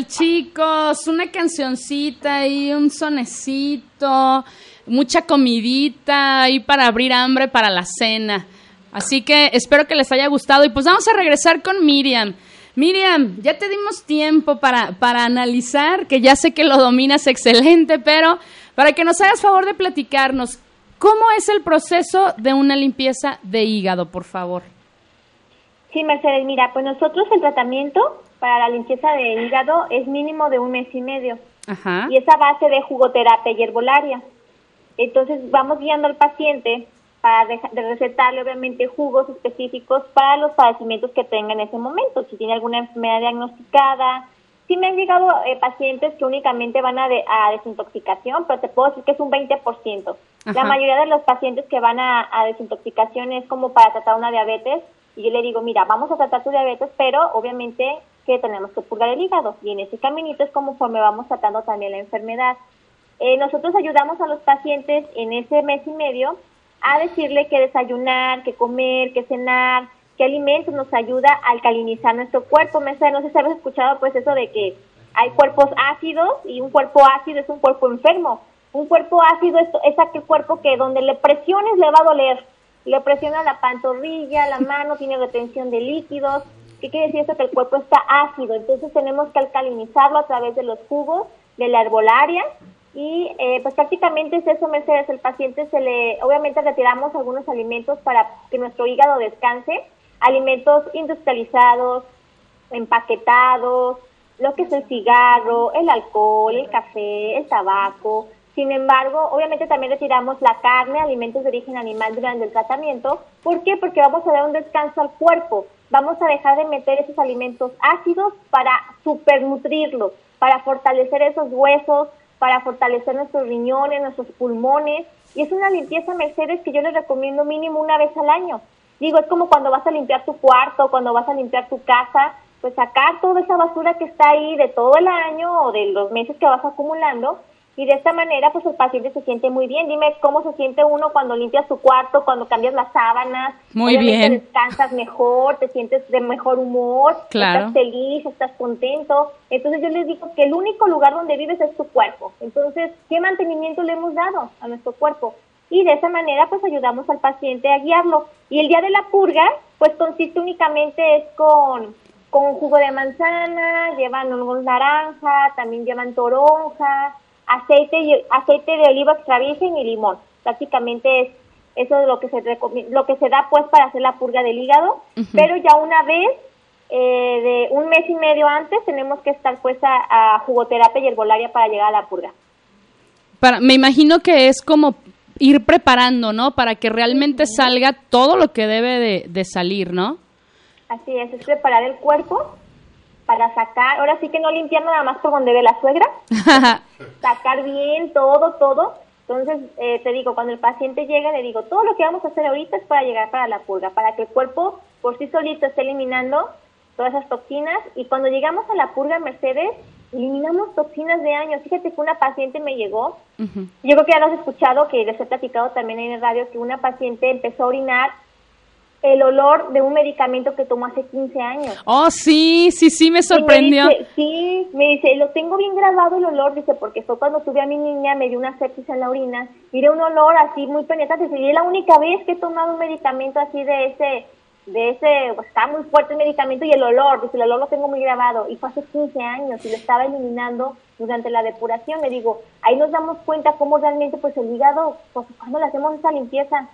Chicos? Una cancioncita y un sonecito, mucha comidita y para abrir hambre para la cena. Así que espero que les haya gustado y pues vamos a regresar con Miriam. Miriam, ya te dimos tiempo para, para analizar, que ya sé que lo dominas excelente, pero para que nos hagas favor de platicarnos, ¿cómo es el proceso de una limpieza de hígado, por favor? Sí, Mercedes, mira, pues nosotros el tratamiento para la limpieza de hígado es mínimo de un mes y medio Ajá. y es a base de jugoterapia y herbolaria. Entonces vamos guiando al paciente para de recetarle obviamente jugos específicos para los padecimientos que tenga en ese momento. Si tiene alguna enfermedad diagnosticada, sí me han llegado eh, pacientes que únicamente van a, de- a desintoxicación, pero te puedo decir que es un 20%. La Ajá. mayoría de los pacientes que van a, a desintoxicación es como para tratar una diabetes y yo le digo, mira, vamos a tratar tu diabetes, pero obviamente que tenemos que purgar el hígado y en ese caminito es conforme vamos tratando también la enfermedad. Eh, nosotros ayudamos a los pacientes en ese mes y medio a decirle que desayunar, que comer, que cenar, qué alimentos nos ayuda a alcalinizar nuestro cuerpo. No sé si habéis escuchado pues eso de que hay cuerpos ácidos y un cuerpo ácido es un cuerpo enfermo. Un cuerpo ácido es, es aquel cuerpo que donde le presiones le va a doler. Le presiona la pantorrilla, la mano, tiene retención de líquidos. ¿Qué quiere decir eso? Que el cuerpo está ácido. Entonces tenemos que alcalinizarlo a través de los jugos, de la herbolaria. Y eh, pues prácticamente es eso, Mercedes. El paciente se le, obviamente retiramos algunos alimentos para que nuestro hígado descanse. Alimentos industrializados, empaquetados, lo que es el cigarro, el alcohol, el café, el tabaco. Sin embargo, obviamente también retiramos la carne, alimentos de origen animal durante el tratamiento. ¿Por qué? Porque vamos a dar un descanso al cuerpo. Vamos a dejar de meter esos alimentos ácidos para supernutrirlos, para fortalecer esos huesos, para fortalecer nuestros riñones, nuestros pulmones. Y es una limpieza, Mercedes, que yo les recomiendo mínimo una vez al año. Digo, es como cuando vas a limpiar tu cuarto, cuando vas a limpiar tu casa, pues sacar toda esa basura que está ahí de todo el año o de los meses que vas acumulando y de esta manera pues el paciente se siente muy bien. Dime cómo se siente uno cuando limpias tu cuarto, cuando cambias las sábanas. Muy bien. descansas mejor, te sientes de mejor humor, claro. estás feliz, estás contento. Entonces yo les digo que el único lugar donde vives es tu cuerpo. Entonces, ¿qué mantenimiento le hemos dado a nuestro cuerpo? Y de esa manera pues ayudamos al paciente a guiarlo. Y el día de la purga pues consiste únicamente es con con jugo de manzana, llevan un naranja, también llevan toronja, aceite y, aceite de oliva extra virgen y limón. Prácticamente es eso es lo que se lo que se da pues para hacer la purga del hígado, pero ya una vez eh, de un mes y medio antes tenemos que estar pues a, jugoterapia y herbolaria para llegar a la purga. Para, me imagino que es como ir preparando, ¿no? Para que realmente salga todo lo que debe de, de salir, ¿no? Así es, es preparar el cuerpo para sacar, ahora sí que no limpiar nada más por donde ve la suegra, sacar bien todo, todo. Entonces, eh, te digo, cuando el paciente llega, le digo, todo lo que vamos a hacer ahorita es para llegar para la purga, para que el cuerpo por sí solito esté eliminando todas esas toxinas. Y cuando llegamos a la purga, Mercedes, eliminamos toxinas de años. Fíjate que una paciente me llegó, yo creo que ya lo has escuchado, que les he platicado también en el radio, que una paciente empezó a orinar el olor de un medicamento que tomó hace 15 años. Oh, sí, sí, sí, me sorprendió. sí, me dice, lo tengo bien grabado el olor, dice, porque fue cuando tuve a mi niña, me dio una sepsis en la orina, miré un olor así muy penetrante, y es la única vez que he tomado un medicamento así de ese, de ese, pues, está muy fuerte el medicamento y el olor, dice, el olor lo tengo muy grabado, y fue hace 15 años, y lo estaba eliminando durante la depuración, me digo, ahí nos damos cuenta cómo realmente, pues, el hígado, pues, cuando le hacemos esa limpieza,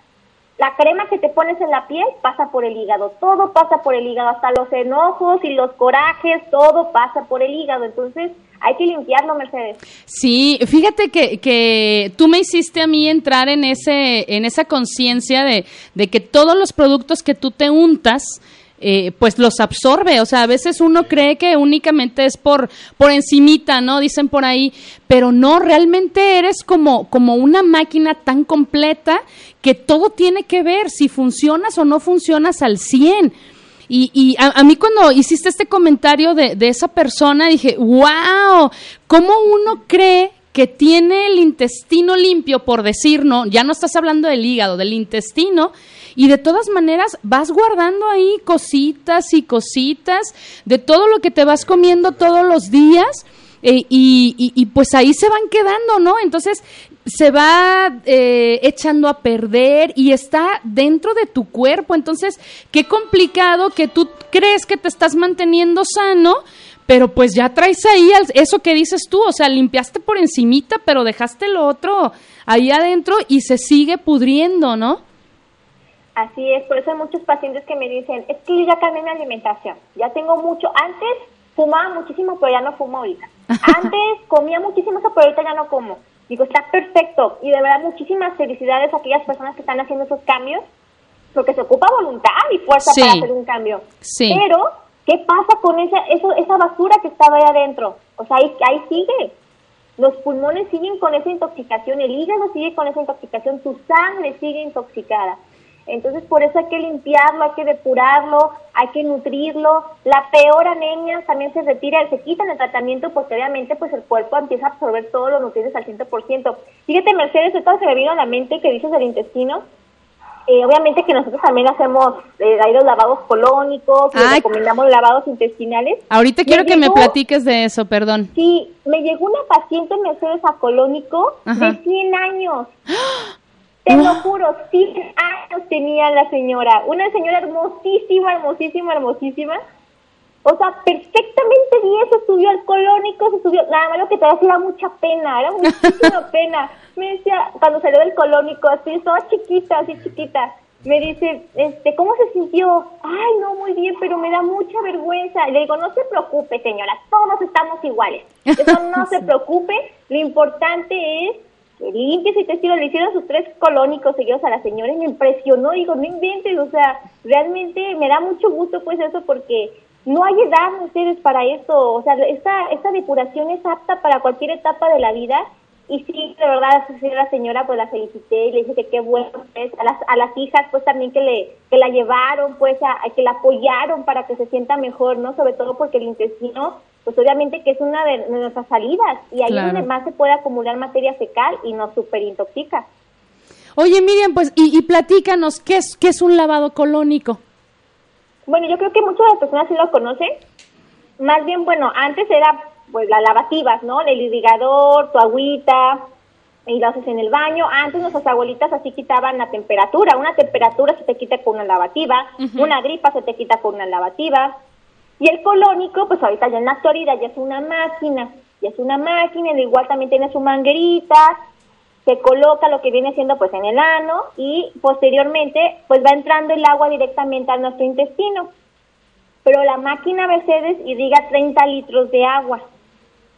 la crema que te pones en la piel pasa por el hígado, todo pasa por el hígado, hasta los enojos y los corajes, todo pasa por el hígado. Entonces, hay que limpiarlo, Mercedes. Sí, fíjate que, que tú me hiciste a mí entrar en, ese, en esa conciencia de, de que todos los productos que tú te untas, eh, pues los absorbe. O sea, a veces uno cree que únicamente es por, por encimita, ¿no? Dicen por ahí, pero no, realmente eres como, como una máquina tan completa que todo tiene que ver si funcionas o no funcionas al 100. Y, y a, mí cuando hiciste este comentario de, de esa persona, dije, wow, ¿cómo uno cree que tiene el intestino limpio, por decir, no, ya no estás hablando del hígado, del intestino, y de todas maneras vas guardando ahí cositas y cositas de todo lo que te vas comiendo todos los días. Eh, y, y, pues ahí se van quedando, ¿no? Entonces se va eh, echando a perder y está dentro de tu cuerpo. Entonces, qué complicado que tú crees que te estás manteniendo sano, pero pues ya traes ahí eso que dices tú, o sea, limpiaste por encimita, pero dejaste lo otro ahí adentro y se sigue pudriendo, ¿no? Así es, por eso hay muchos pacientes que me dicen, es que yo ya cambié mi alimentación, ya tengo mucho, antes fumaba muchísimo, pero ya no fumo ahorita. Antes comía muchísimo, pero ahorita ya no como. Digo, está perfecto. Y de verdad, muchísimas felicidades a aquellas personas que están haciendo esos cambios, porque se ocupa voluntad y fuerza para hacer un cambio. Sí. Pero, ¿qué pasa con esa, eso, esa basura que estaba ahí adentro? O sea, ahí, ahí sigue. Los pulmones siguen con esa intoxicación, el hígado sigue con esa intoxicación, tu sangre sigue intoxicada. Entonces, por eso hay que limpiarlo, hay que depurarlo, hay que nutrirlo. La peor anemia también se retira, se quita en el tratamiento porque obviamente pues el cuerpo empieza a absorber todos los nutrientes al 100%. Fíjate, Mercedes, esto se me vino a la mente que dices del intestino. Eh, obviamente que nosotros también hacemos eh, ahí los lavados colónicos, recomendamos lavados intestinales. Ahorita quiero que me platiques de eso, perdón. Sí, me llegó una paciente Mercedes a colónico de 100 años. Te lo juro, 100 años tenía la señora. Una señora hermosísima, hermosísima, hermosísima. O sea, perfectamente bien se subió al colónico, se subió. Nada más lo que te hacía mucha pena, era muchísima pena. Me decía, cuando salió del colónico, así, estaba chiquita, así chiquita. Me dice, este, ¿cómo se sintió? Ay, no, muy bien, pero me da mucha vergüenza. Le digo, no se preocupe, señora, todos estamos iguales. Eso no se preocupe. Lo importante es que limpie ese intestino, le hicieron sus tres colónicos seguidos a la señora y me impresionó, digo, no inventes, o sea, realmente me da mucho gusto pues eso porque no hay edad ustedes para esto, o sea, esta, esta depuración es apta para cualquier etapa de la vida y sí, de verdad, la señora pues la felicité y le dije que qué bueno es, a las, a las hijas pues también que le que la llevaron, pues a, que la apoyaron para que se sienta mejor, ¿no? Sobre todo porque el intestino pues obviamente que es una de nuestras salidas y ahí es donde más se puede acumular materia fecal y nos super intoxica. Oye, Miriam, pues, y, y platícanos, ¿qué es, ¿qué es un lavado colónico? Bueno, yo creo que muchas de las personas sí lo conocen. Más bien, bueno, antes era pues las lavativas, ¿no? El irrigador, tu agüita, y lo haces en el baño. Antes nuestras abuelitas así quitaban la temperatura. Una temperatura se te quita con una lavativa, una gripa se te quita con una lavativa. Y el colónico, pues ahorita ya en la actualidad ya es una máquina, ya es una máquina, igual también tiene su manguerita, se coloca lo que viene siendo pues en el ano y posteriormente pues va entrando el agua directamente a nuestro intestino. Pero la máquina Mercedes irriga 30 litros de agua.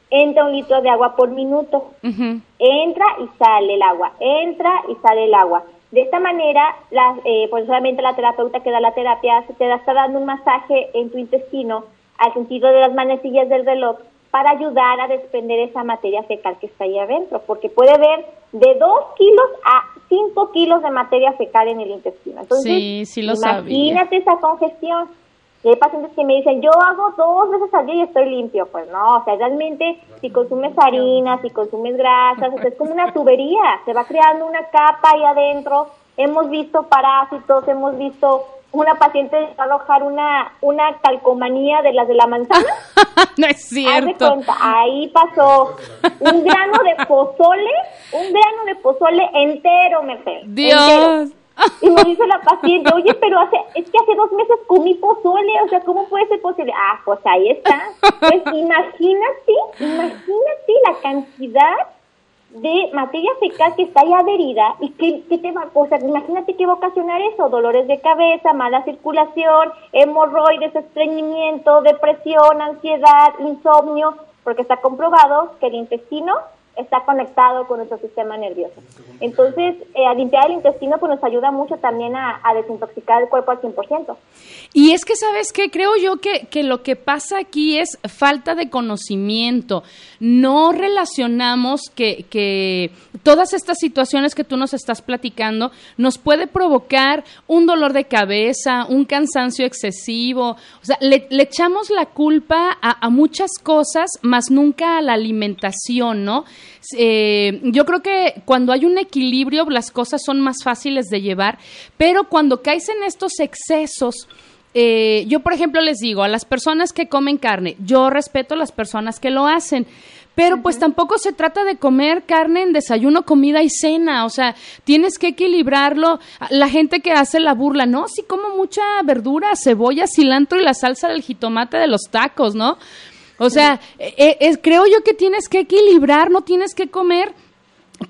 Entra un litro de agua por minuto. Entra y sale el agua. Entra y sale el agua. De esta manera, la, eh, pues solamente la terapeuta que da la terapia se te está dando un masaje en tu intestino al sentido de las manecillas del reloj para ayudar a desprender esa materia fecal que está ahí adentro, porque puede haber de 2 kilos a 5 kilos de materia fecal en el intestino. Entonces, sí, sí lo imagínate esa congestión. Y hay pacientes que me dicen, yo hago dos veces al día y estoy limpio. Pues no, o sea, realmente si consumes harinas, si consumes grasas, es como una tubería, se va creando una capa ahí adentro. Hemos visto parásitos, hemos visto una paciente alojar una, una calcomanía de las de la manzana. no es cierto. cuenta, ahí pasó un grano de pozole, un grano de pozole entero, Mercedes. Dios. Y me dice la paciente, oye, pero hace, es que hace dos meses comí pozole, o sea, ¿cómo puede ser posible? Ah, pues ahí está. Pues imagínate, imagínate la cantidad de materia fecal que está ahí adherida y que, que te va, o sea, imagínate qué va a ocasionar eso, dolores de cabeza, mala circulación, hemorroides, estreñimiento, depresión, ansiedad, insomnio, porque está comprobado que el intestino está conectado con nuestro sistema nervioso. Entonces, eh, a limpiar el intestino pues nos ayuda mucho también a, desintoxicar el cuerpo al 100%. Y es que, ¿sabes qué? Creo yo que, que lo que pasa aquí es falta de conocimiento. No relacionamos que, que todas estas situaciones que tú nos estás platicando nos puede provocar un dolor de cabeza, un cansancio excesivo. O sea, le, echamos la culpa a, a muchas cosas, más nunca a la alimentación, ¿no? Eh, yo creo que cuando hay un equilibrio las cosas son más fáciles de llevar, pero cuando caes en estos excesos, eh, yo por ejemplo les digo a las personas que comen carne, yo respeto a las personas que lo hacen. Pero pues tampoco se trata de comer carne en desayuno, comida y cena, o sea, tienes que equilibrarlo. La gente que hace la burla, no, sí como mucha verdura, cebolla, cilantro y la salsa del jitomate de los tacos, ¿no? O sea, eh, eh, creo yo que tienes que equilibrar, no tienes que comer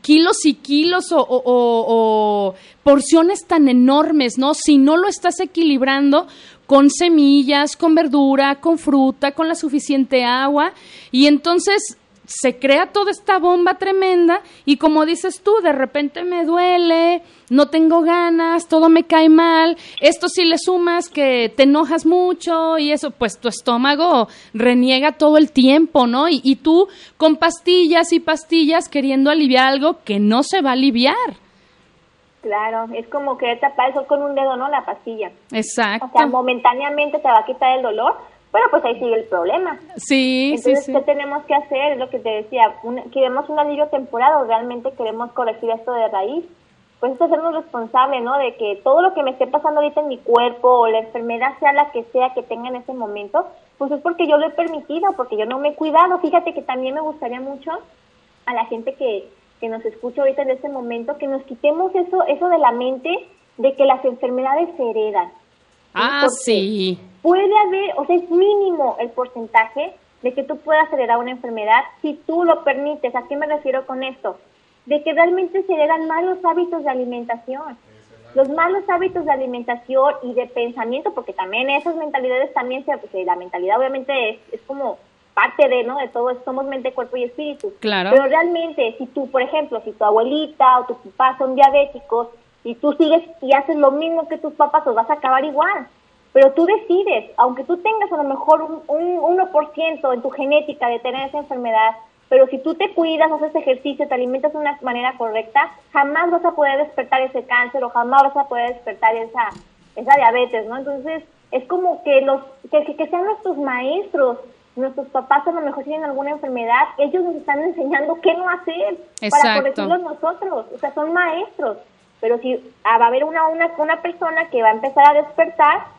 kilos y kilos o, porciones tan enormes, ¿no? Si no lo estás equilibrando con semillas, con verdura, con fruta, con la suficiente agua, y entonces se crea toda esta bomba tremenda y como dices tú, de repente me duele, no tengo ganas, todo me cae mal, esto si le sumas que te enojas mucho y eso, pues tu estómago reniega todo el tiempo, ¿no? Y, y tú con pastillas y pastillas queriendo aliviar algo que no se va a aliviar. Claro, es como que tapar eso con un dedo, ¿no? La pastilla. Exacto. O sea, momentáneamente te va a quitar el dolor, bueno, pues ahí sigue el problema. Sí, Entonces, sí, ¿qué tenemos que hacer? Es lo que te decía, queremos un alivio temporal o realmente queremos corregir esto de raíz. Pues es hacernos responsable, ¿no? De que todo lo que me esté pasando ahorita en mi cuerpo o la enfermedad sea la que sea que tenga en ese momento, pues es porque yo lo he permitido, porque yo no me he cuidado. Fíjate que también me gustaría mucho a la gente que, que nos escucha ahorita en este momento, que nos quitemos eso, eso de la mente de que las enfermedades se heredan. Ah, sí. Puede haber, o sea, es mínimo el porcentaje de que tú puedas heredar una enfermedad si tú lo permites. ¿A qué me refiero con esto? De que realmente se heredan malos hábitos de alimentación. Los malos hábitos de alimentación y de pensamiento, porque también esas mentalidades también se, porque la mentalidad obviamente es, es como parte de, ¿no? De todo, somos mente, cuerpo y espíritu. Claro. Pero realmente, si tú, por ejemplo, si tu abuelita o tu papá son diabéticos y tú sigues y haces lo mismo que tus papás, pues vas a acabar igual. Pero tú decides, aunque tú tengas a lo mejor un, un 1% en tu genética de tener esa enfermedad, pero si tú te cuidas, haces ejercicio, te alimentas de una manera correcta, jamás vas a poder despertar ese cáncer o jamás vas a poder despertar esa, esa diabetes, ¿no? Entonces, es como que los que, que sean nuestros maestros, nuestros papás a lo mejor tienen alguna enfermedad, ellos nos están enseñando qué no hacer para corregirlo nosotros, o sea, son maestros. Pero si ah, va a haber una, una, una persona que va a empezar a despertar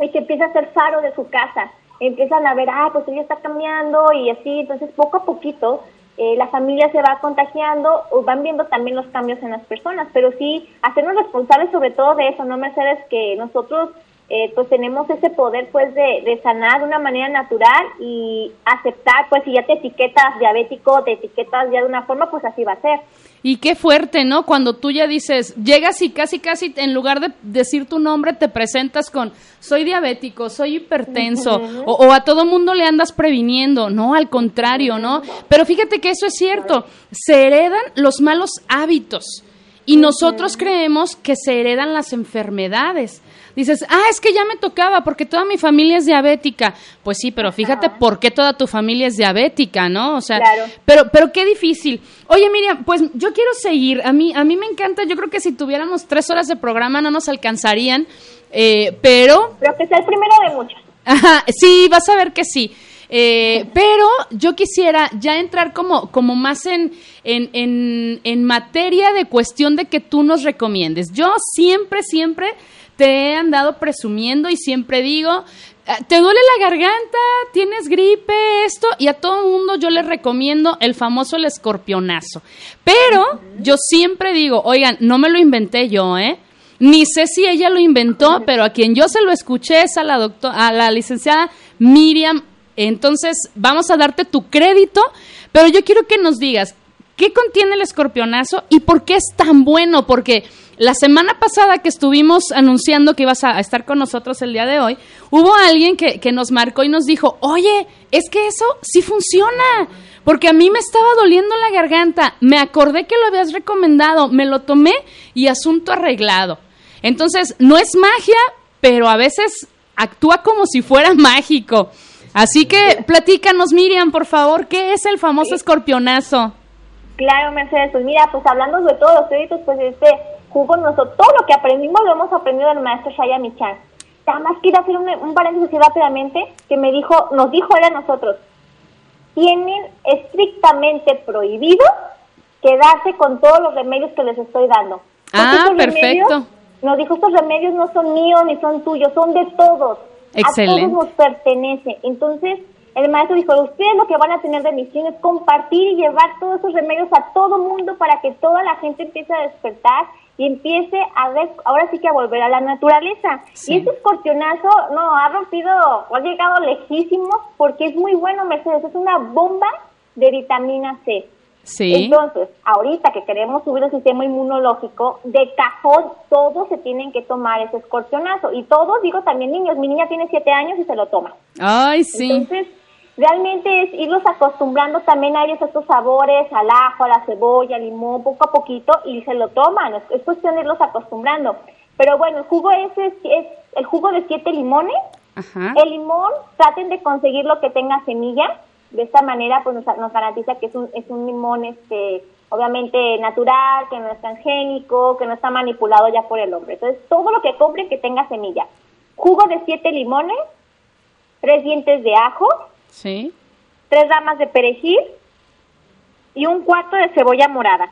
y que empieza a ser faro de su casa, empiezan a ver, ah, pues ella está cambiando y así, entonces poco a poquito eh, la familia se va contagiando, o van viendo también los cambios en las personas, pero sí hacernos responsables sobre todo de eso, no Mercedes, que nosotros eh, pues tenemos ese poder pues de, de, sanar de una manera natural y aceptar pues si ya te etiquetas diabético, te etiquetas ya de una forma, pues así va a ser. Y qué fuerte, ¿no? Cuando tú ya dices, llegas y casi, casi, en lugar de decir tu nombre, te presentas con, soy diabético, soy hipertenso, o, a todo mundo le andas previniendo, no, al contrario, ¿no? Pero fíjate que eso es cierto, se heredan los malos hábitos y nosotros creemos que se heredan las enfermedades dices, ah, es que ya me tocaba porque toda mi familia es diabética. Pues sí, pero fíjate por qué toda tu familia es diabética, ¿no? O sea, pero, pero qué difícil. Oye, Miriam, pues yo quiero seguir. A mí, a mí me encanta. Yo creo que si tuviéramos tres horas de programa no nos alcanzarían, eh, pero. Pero que sea el primero de muchos. Ajá, sí, vas a ver que sí. Eh, pero yo quisiera ya entrar como, como más en, en, en, en materia de cuestión de que tú nos recomiendes. Yo siempre, siempre te he andado presumiendo y siempre digo, ah, ¿te duele la garganta? ¿Tienes gripe? Esto. Y a todo el mundo yo les recomiendo el famoso el escorpionazo. Pero yo siempre digo, oigan, no me lo inventé yo, ¿eh? Ni sé si ella lo inventó, pero a quien yo se lo escuché es a la, doctora, a la licenciada Miriam. Entonces, vamos a darte tu crédito, pero yo quiero que nos digas, ¿qué contiene el escorpionazo y por qué es tan bueno? Porque la semana pasada que estuvimos anunciando que ibas a estar con nosotros el día de hoy, hubo alguien que, que nos marcó y nos dijo, oye, es que eso sí funciona, porque a mí me estaba doliendo la garganta, me acordé que lo habías recomendado, me lo tomé y asunto arreglado. Entonces, no es magia, pero a veces actúa como si fuera mágico. Así que platícanos, Miriam, por favor, ¿qué es el famoso escorpionazo? Claro, Mercedes, pues mira, pues hablando de todos los créditos, pues este jugo, nosotros, todo lo que aprendimos lo hemos aprendido del maestro Shaya Michan. Nada más quiero hacer un, un paréntesis rápidamente, que me dijo, nos dijo él a nosotros, tienen estrictamente prohibido quedarse con todos los remedios que les estoy dando. ah, perfecto. nos dijo, estos remedios no son míos ni son tuyos, son de todos. Excelente. A todos nos pertenece. Entonces, el maestro dijo, ustedes lo que van a tener de misión es compartir y llevar todos esos remedios a todo mundo para que toda la gente empiece a despertar y empiece a ver, ahora sí que a volver a la naturaleza. Y ese escorpionazo, no, ha rompido, ha llegado lejísimo porque es muy bueno, Mercedes, es una bomba de vitamina C. Sí. Entonces, ahorita que queremos subir el sistema inmunológico, de cajón todos se tienen que tomar ese escorpionazo. Y todos, digo también niños, mi niña tiene siete años y se lo toma. Ay, sí. Entonces, realmente es irlos acostumbrando también a ellos estos sabores, al ajo, a la cebolla, al limón, poco a poquito, y se lo toman. Es, cuestión de irlos acostumbrando. Pero bueno, el jugo ese es, es el jugo de siete limones. Ajá. El limón, traten de conseguir lo que tenga semilla. De esta manera, pues nos, nos garantiza que es un, es un limón, este, obviamente natural, que no es transgénico, que no está manipulado ya por el hombre. Entonces, todo lo que compren que tenga semilla. Jugo de siete limones, tres dientes de ajo, Sí. tres ramas de perejil y un cuarto de cebolla morada.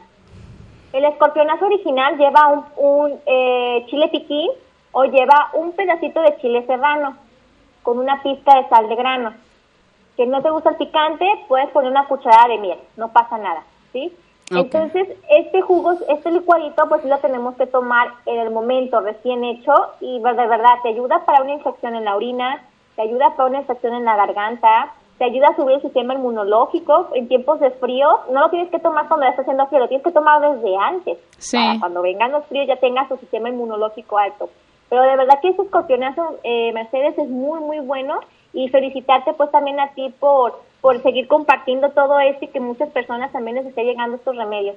El escorpionazo original lleva un, un eh, chile piquín o lleva un pedacito de chile serrano con una pizca de sal de grano. Que no te gusta el picante, puedes poner una cucharada de miel, no pasa nada, ¿sí? Entonces, este jugo, este licuadito, pues lo tenemos que tomar en el momento recién hecho y de verdad te ayuda para una infección en la orina, te ayuda para una infección en la garganta, te ayuda a subir el sistema inmunológico en tiempos de frío. No lo tienes que tomar cuando ya está haciendo frío, lo tienes que tomar desde antes. Sí. Para cuando vengan los fríos ya tengas tu sistema inmunológico alto. Pero de verdad que ese escorpionazo, eh, Mercedes, es muy, muy bueno. Y felicitarte pues también a ti por, por seguir compartiendo todo esto y que muchas personas también les esté llegando estos remedios.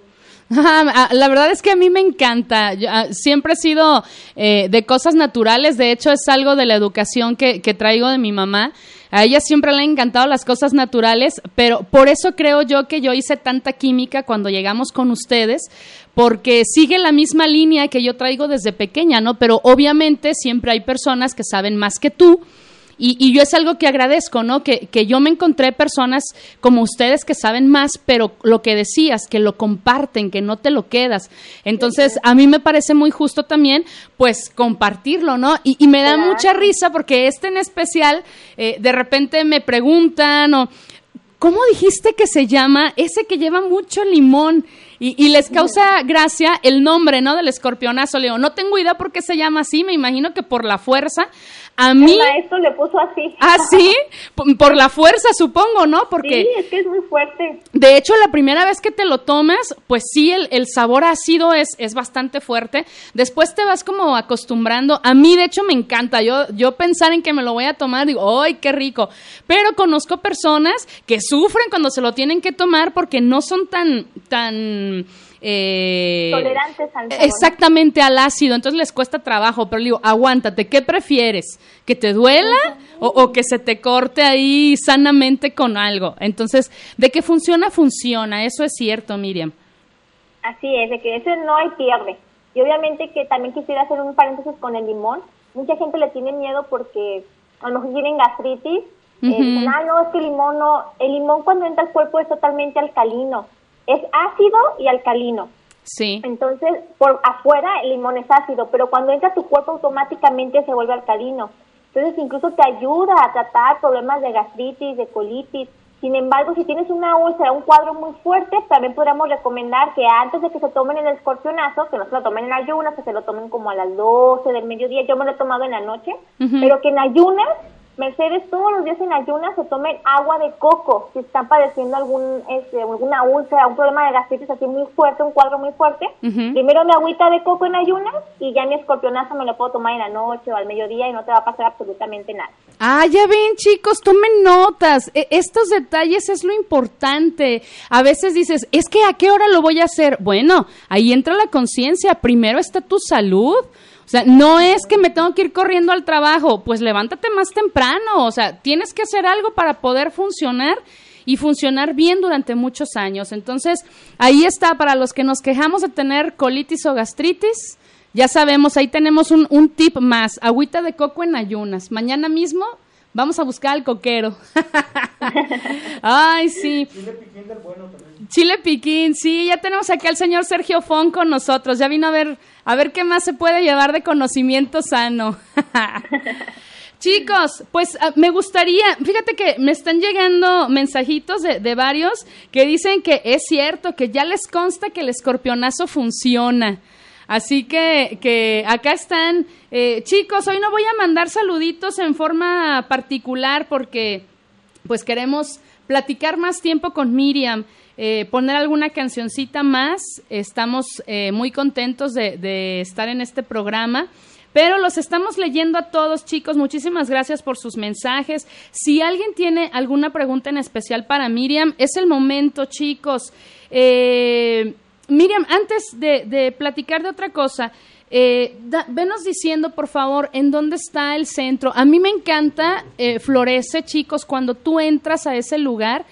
Ah, La verdad es que a mí me encanta. Ah, siempre he sido eh, de cosas naturales. De hecho, es algo de la educación que, que traigo de mi mamá. A ella siempre le han encantado las cosas naturales, pero por eso creo yo que yo hice tanta química cuando llegamos con ustedes, porque sigue la misma línea que yo traigo desde pequeña, ¿no? Pero obviamente siempre hay personas que saben más que tú y, y yo es algo que agradezco, ¿no? Que, que yo me encontré personas como ustedes que saben más, pero lo que decías, que lo comparten, que no te lo quedas. Entonces, a mí me parece muy justo también, pues, compartirlo, ¿no? Y, y me da Claro. mucha risa porque este en especial, eh, de repente me preguntan o... ¿Cómo dijiste que se llama ese que lleva mucho limón? Y, y les causa gracia el nombre, ¿no? Del escorpionazo, Leo. No tengo idea por qué se llama así, me imagino que por la fuerza. A mí... El maestro le puso así. Ah, sí, P- por la fuerza, supongo, ¿no? Porque... Sí, es que es muy fuerte. De hecho, la primera vez que te lo tomas, pues sí, el, el sabor ácido es, es bastante fuerte. Después te vas como acostumbrando. A mí, de hecho, me encanta. Yo, yo pensar en que me lo voy a tomar, digo, ¡ay, qué rico! Pero conozco personas que sufren cuando se lo tienen que tomar porque no son tan, tan... eh, Tolerantes al sabor. Exactamente al ácido, entonces les cuesta trabajo, pero le digo, aguántate, ¿qué prefieres? ¿Que te duela o, o que se te corte ahí sanamente con algo? Entonces, de que funciona, funciona, eso es cierto, Miriam. Así es, de que ese no hay pierde. Y obviamente que también quisiera hacer un paréntesis con el limón. Mucha gente le tiene miedo porque a lo mejor tienen gastritis. Ujú. dicen, ah, no, es que el limón no. El limón cuando entra al cuerpo es totalmente alcalino. Es ácido y alcalino. Sí, Entonces, por afuera el limón es ácido, pero cuando entra a tu cuerpo automáticamente se vuelve alcalino. Entonces, incluso te ayuda a tratar problemas de gastritis, de colitis. Sin embargo, si tienes una úlcera, un cuadro muy fuerte, también podríamos recomendar que antes de que se tomen el escorpionazo, que no se lo tomen en ayunas, que se lo tomen como a las 12 del mediodía. Yo me lo he tomado en la noche, pero que en ayunas Mercedes todos los días en ayunas se tomen agua de coco si están padeciendo algún este, alguna úlcera, un problema de gastritis así muy fuerte, un cuadro muy fuerte. Primero mi agüita de coco en ayunas y ya mi escorpionazo me lo puedo tomar en la noche o al mediodía y no te va a pasar absolutamente nada. Ah, ya ven, chicos, tomen notas. E- estos detalles es lo importante. A veces dices, es que a qué hora lo voy a hacer. Bueno, ahí entra la conciencia. Primero está tu salud. O sea, no es que me tengo que ir corriendo al trabajo. Pues levántate más temprano. O sea, tienes que hacer algo para poder funcionar y funcionar bien durante muchos años. Entonces, ahí está para los que nos quejamos de tener colitis o gastritis. Ya sabemos, ahí tenemos un, un tip más, agüita de coco en ayunas. Mañana mismo vamos a buscar al coquero. Ay, sí. Chile piquín, sí, ya tenemos aquí al señor Sergio Fon con nosotros. Ya vino a ver, a ver qué más se puede llevar de conocimiento sano. Chicos, pues ah, me gustaría, fíjate que me están llegando mensajitos de, de varios que dicen que es cierto, que ya les consta que el escorpionazo funciona. Así que, que acá están. Eh, chicos, hoy no voy a mandar saluditos en forma particular porque pues queremos platicar más tiempo con Miriam, eh, poner alguna cancioncita más. Estamos eh, muy contentos de, estar en este programa. Pero los estamos leyendo a todos, chicos. Muchísimas gracias por sus mensajes. Si alguien tiene alguna pregunta en especial para Miriam, es el momento, chicos. Eh, Miriam, antes de, platicar de otra cosa, eh, venos diciendo, por favor, en dónde está el centro. A mí me encanta eh, Florece, chicos, cuando tú entras a ese lugar.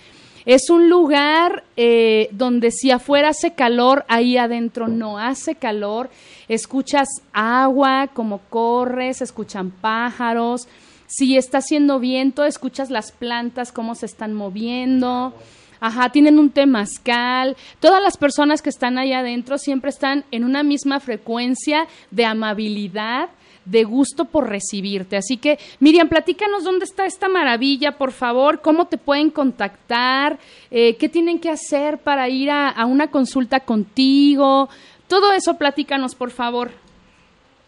Es un lugar eh, donde si afuera hace calor, ahí adentro no hace calor. Escuchas agua, como corre, se escuchan pájaros. Si está haciendo viento, escuchas las plantas, cómo se están moviendo. Ajá, tienen un temazcal. Todas las personas que están ahí adentro siempre están en una misma frecuencia de amabilidad, de gusto por recibirte. Así que, Miriam, platícanos dónde está esta maravilla, por favor, cómo te pueden contactar, eh, qué tienen que hacer para ir a, a una consulta contigo. Todo eso, platícanos, por favor.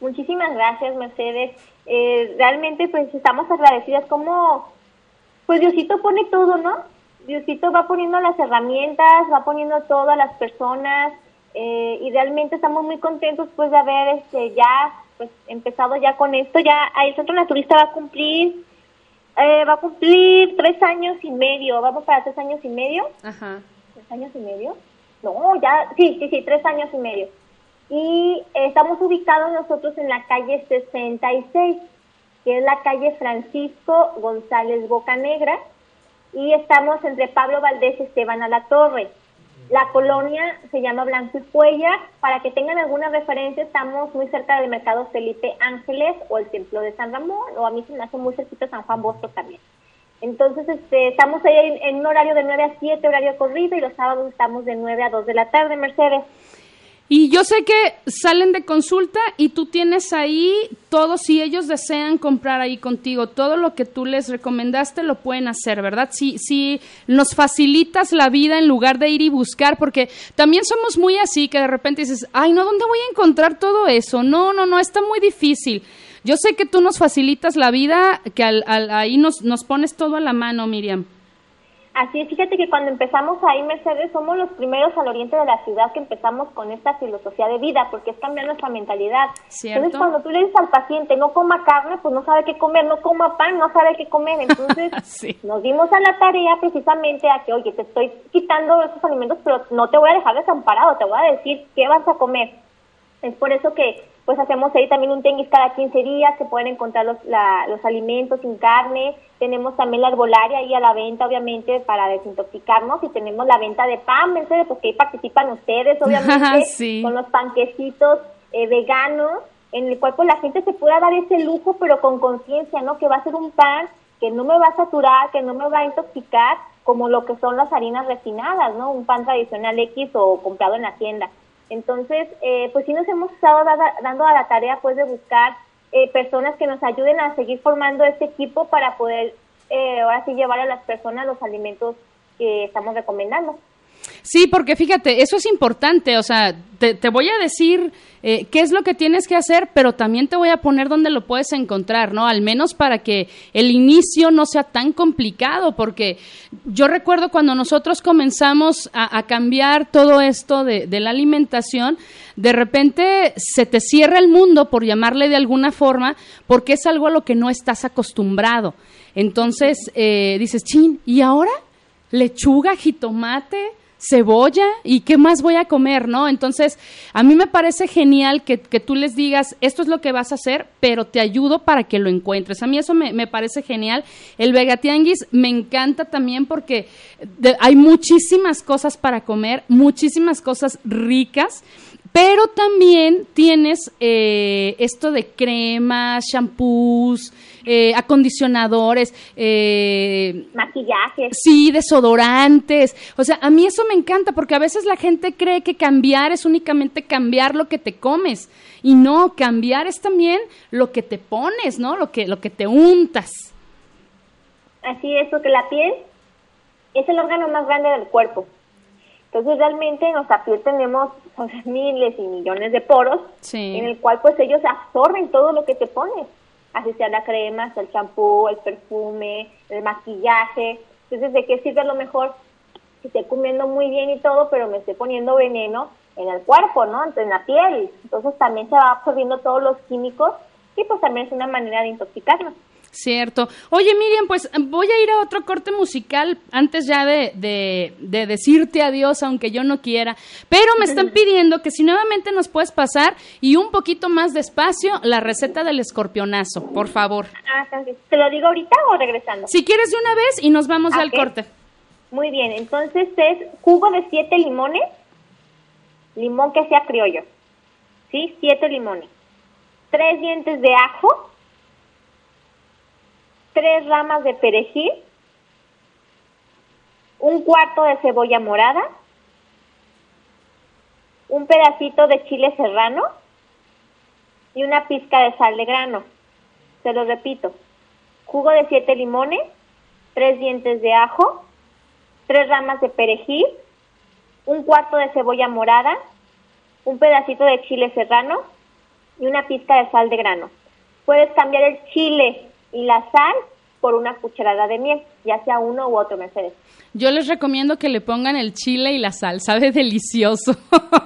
Muchísimas gracias, Mercedes. Eh, realmente, pues estamos agradecidas como, pues Diosito pone todo, ¿no? Diosito va poniendo las herramientas, va poniendo todo a las personas eh, y realmente estamos muy contentos pues de haber este ya pues empezado ya con esto. Ya el Centro Naturista va a cumplir Eh, va a cumplir tres años y medio, vamos para tres años y medio. Ajá. ¿Tres años y medio? No, ya, sí, sí, sí, tres años y medio. Y eh, estamos ubicados nosotros en la calle 66, que es la calle Francisco González Bocanegra, y estamos entre Pablo Valdés y Esteban a la colonia se llama Blanco y Cuella. Para que tengan alguna referencia, estamos muy cerca del Mercado Felipe Ángeles o el Templo de San Ramón, o a mí se me hace muy cerquita San Juan Bosco también. Entonces, este, estamos ahí en, en un horario de 9 a 7, horario corrido, y los sábados estamos de 9 a 2 de la tarde, Mercedes. Y yo sé que salen de consulta y tú tienes ahí todo, si ellos desean comprar ahí contigo, todo lo que tú les recomendaste lo pueden hacer, ¿verdad? Si, si nos facilitas la vida en lugar de ir y buscar, porque también somos muy así que de repente dices, ay, no, ¿dónde voy a encontrar todo eso? No, no, no, está muy difícil. Yo sé que tú nos facilitas la vida, que al, al- ahí nos, nos pones todo a la mano, Miriam. Así es, fíjate que cuando empezamos ahí, Mercedes, somos los primeros al oriente de la ciudad que empezamos con esta filosofía de vida, porque es cambiar nuestra mentalidad. Cierto. Entonces, cuando tú le dices al paciente, no coma carne, pues no sabe qué comer, no coma pan, no sabe qué comer. Entonces, Sí. nos dimos a la tarea precisamente a que, oye, te estoy quitando esos alimentos, pero no te voy a dejar desamparado, te voy a decir qué vas a comer. Es por eso que pues hacemos ahí también un tenguis cada 15 días, se pueden encontrar los, la- los alimentos sin carne, tenemos también la herbolaria ahí a la venta, obviamente, para desintoxicarnos, y tenemos la venta de pan, Mercedes, porque ahí participan ustedes, obviamente, Sí. con los panquecitos eh, veganos, en el cual pues la gente se pueda dar ese lujo, pero con conciencia, ¿no? Que va a ser un pan que no me va a saturar, que no me va a intoxicar, como lo que son las harinas refinadas, ¿no? Un pan tradicional X o comprado en la tienda. Entonces, eh, pues sí nos hemos estado dando a la tarea, pues, de buscar eh, personas que nos ayuden a seguir formando este equipo para poder, eh, ahora sí, llevar a las personas los alimentos que estamos recomendando. Sí, porque fíjate, eso es importante, o sea, te, voy a decir eh, qué es lo que tienes que hacer, pero también te voy a poner dónde lo puedes encontrar, ¿no? Al menos para que el inicio no sea tan complicado, porque yo recuerdo cuando nosotros comenzamos a, a cambiar todo esto de, de la alimentación, de repente se te cierra el mundo, por llamarle de alguna forma, porque es algo a lo que no estás acostumbrado. Entonces eh, dices, chin, ¿y ahora? lechuga, jitomate, cebolla y qué más voy a comer, ¿no? Entonces, a mí me parece genial que, que tú les digas, esto es lo que vas a hacer, pero te ayudo para que lo encuentres. A mí eso me, me parece genial. El vegatianguis me encanta también porque de- hay muchísimas cosas para comer, muchísimas cosas ricas. Pero también tienes eh, esto de cremas, shampoos, eh, acondicionadores, eh, Maquillaje. Sí, desodorantes. O sea, a mí eso me encanta porque a veces la gente cree que cambiar es únicamente cambiar lo que te comes. Y no, cambiar es también lo que te pones, ¿no? Lo que, lo que te untas. Así es, porque la piel es el órgano más grande del cuerpo. Entonces realmente en nuestra piel tenemos pues, miles y millones de poros Sí. en el cual pues ellos absorben todo lo que te pones. Así sea la crema, sea el champú, el perfume, el maquillaje. Entonces, ¿de qué sirve a lo mejor que esté comiendo muy bien y todo, pero me esté poniendo veneno en el cuerpo, ¿no? En la piel. Entonces también se va absorbiendo todos los químicos y pues también es una manera de intoxicarnos. Cierto. Oye, Miriam, pues voy a ir a otro corte musical antes ya de, de, de decirte adiós, aunque yo no quiera. Pero me están pidiendo que si nuevamente nos puedes pasar y un poquito más despacio la receta del escorpionazo, por favor. Ah, ¿te lo digo ahorita o regresando? Si quieres de una vez y nos vamos al corte. Muy bien, entonces es jugo de siete limones, limón que sea criollo, ¿sí? Siete limones. Tres dientes de ajo, tres ramas de perejil, un cuarto de cebolla morada, un pedacito de chile serrano y una pizca de sal de grano. Se lo repito, jugo de siete limones, tres dientes de ajo, tres ramas de perejil, un cuarto de cebolla morada, un pedacito de chile serrano y una pizca de sal de grano. Puedes cambiar el chile y la sal por una cucharada de miel, ya sea uno u otro, Mercedes. Yo les recomiendo que le pongan el chile y la sal, sabe delicioso.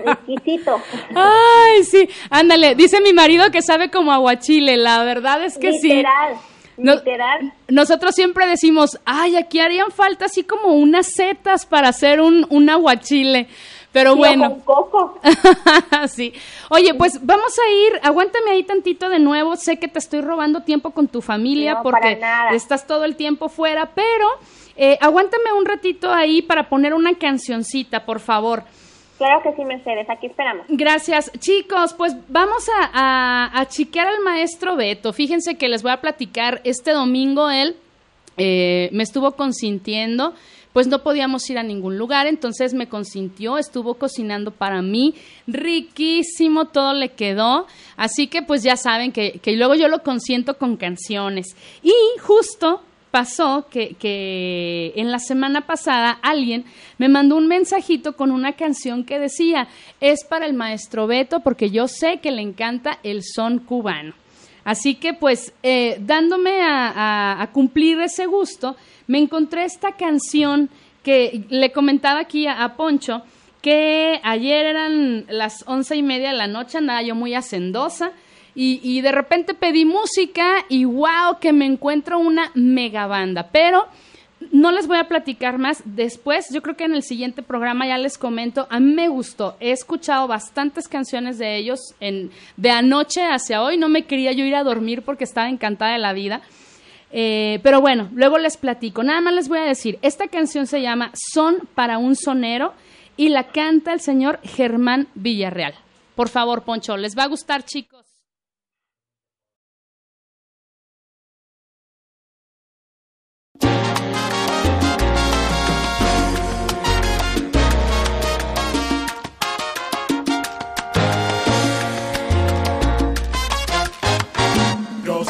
Exquisito. Ay, sí, ándale, dice mi marido que sabe como aguachile, la verdad es que sí. Literal. No- Literal. Nosotros siempre decimos, ay, aquí harían falta así como unas setas para hacer un, un aguachile. Pero bueno. con coco. sí. Oye, pues vamos a ir, aguántame ahí tantito de nuevo. Sé que te estoy robando tiempo con tu familia No, porque estás todo el tiempo fuera, pero eh, aguántame un ratito ahí para poner una cancioncita, por favor. Claro que sí, Mercedes. Aquí esperamos. Gracias. Chicos, pues vamos a, a, a chiquear al maestro Beto. Fíjense que les voy a platicar, este domingo él eh, me estuvo consintiendo, pues no podíamos ir a ningún lugar, entonces me consintió, estuvo cocinando para mí, riquísimo, todo le quedó, así que pues ya saben que, que luego yo lo consiento con canciones. Y justo pasó que, que en la semana pasada alguien me mandó un mensajito con una canción que decía, es para el maestro Beto porque yo sé que le encanta el son cubano. Así que pues eh, dándome a, cumplir ese gusto, me encontré esta canción que le comentaba aquí a, Poncho, que ayer eran las once y media de la noche, andaba yo muy hacendosa, y, y de repente pedí música y wow, que me encuentro una mega banda. Pero no les voy a platicar más. Después, yo creo que en el siguiente programa ya les comento. A mí me gustó. He escuchado bastantes canciones de ellos en, de anoche hacia hoy. No me quería yo ir a dormir porque estaba encantada de la vida. Eh, pero bueno, luego les platico. Nada más les voy a decir, esta canción se llama Son para un sonero y la canta el señor Germán Villarreal. Por favor, Poncho, les va a gustar, chicos.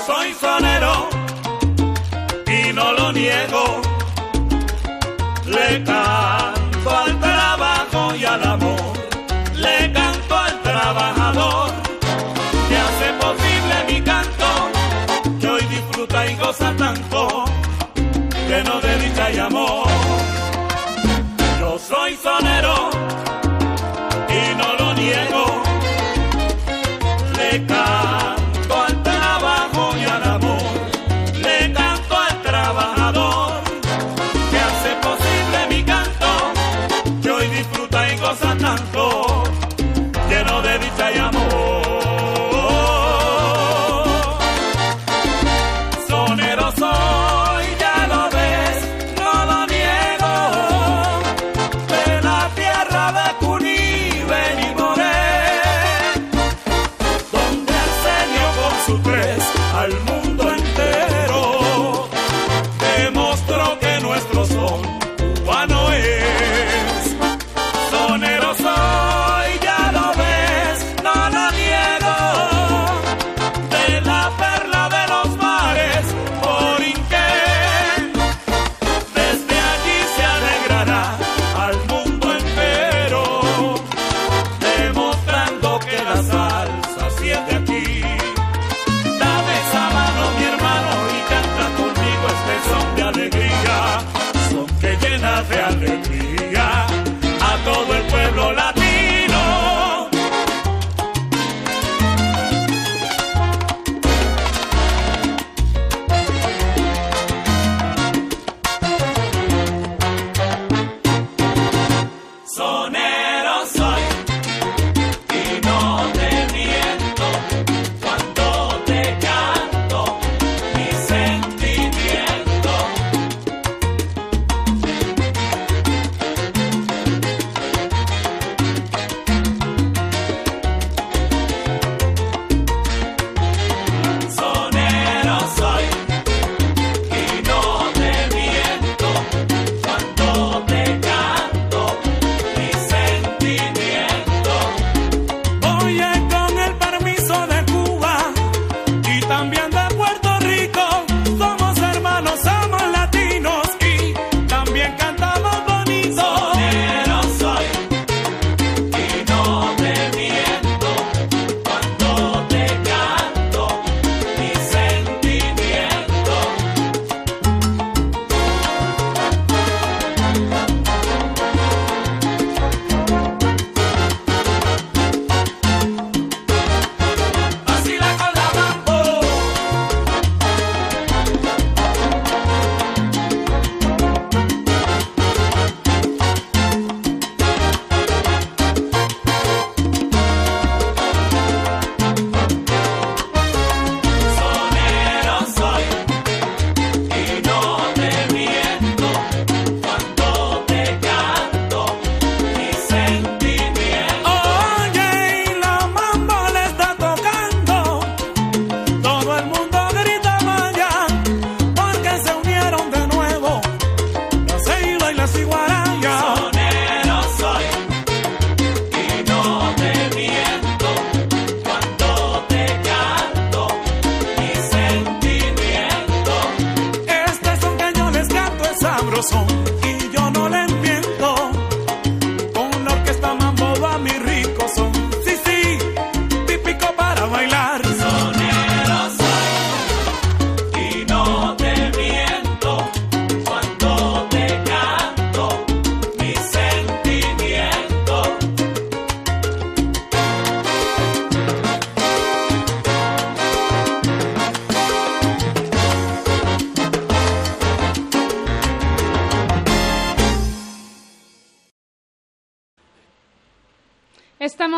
Soy sonero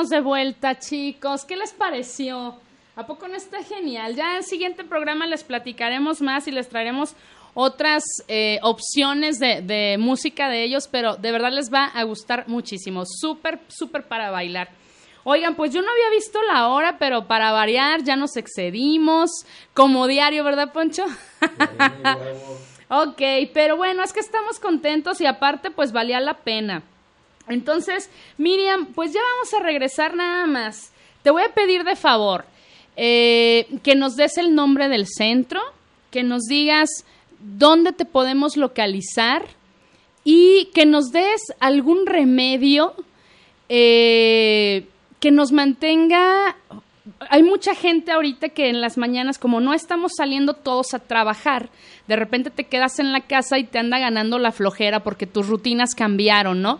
De vuelta, chicos. ¿Qué les pareció? ¿A poco no está genial? Ya en el siguiente programa les platicaremos más y les traeremos otras eh, opciones de, de música de ellos, pero de verdad les va a gustar muchísimo. Súper, súper para bailar. Oigan, pues yo no había visto la hora, pero para variar ya nos excedimos, como diario, ¿verdad, Poncho? ok, pero bueno, es que estamos contentos y aparte, pues valía la pena. Entonces, Miriam, pues ya vamos a regresar nada más. Te voy a pedir de favor eh, que nos des el nombre del centro, que nos digas dónde te podemos localizar y que nos des algún remedio eh, que nos mantenga... Hay mucha gente ahorita que en las mañanas, como no estamos saliendo todos a trabajar, de repente te quedas en la casa y te anda ganando la flojera porque tus rutinas cambiaron, ¿no?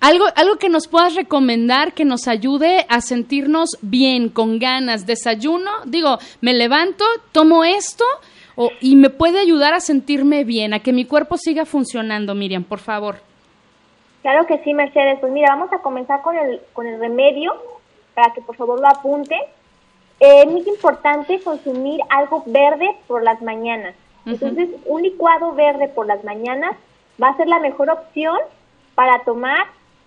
Algo, algo que nos puedas recomendar que nos ayude a sentirnos bien, con ganas, desayuno, digo, me levanto, tomo esto o, y me puede ayudar a sentirme bien, a que mi cuerpo siga funcionando, Miriam, por favor. Claro que sí, Mercedes. Pues mira, vamos a comenzar con el, con el remedio, para que por favor lo apunte. Eh, es muy importante consumir algo verde por las mañanas. Entonces, un licuado verde por las mañanas va a ser la mejor opción para tomar,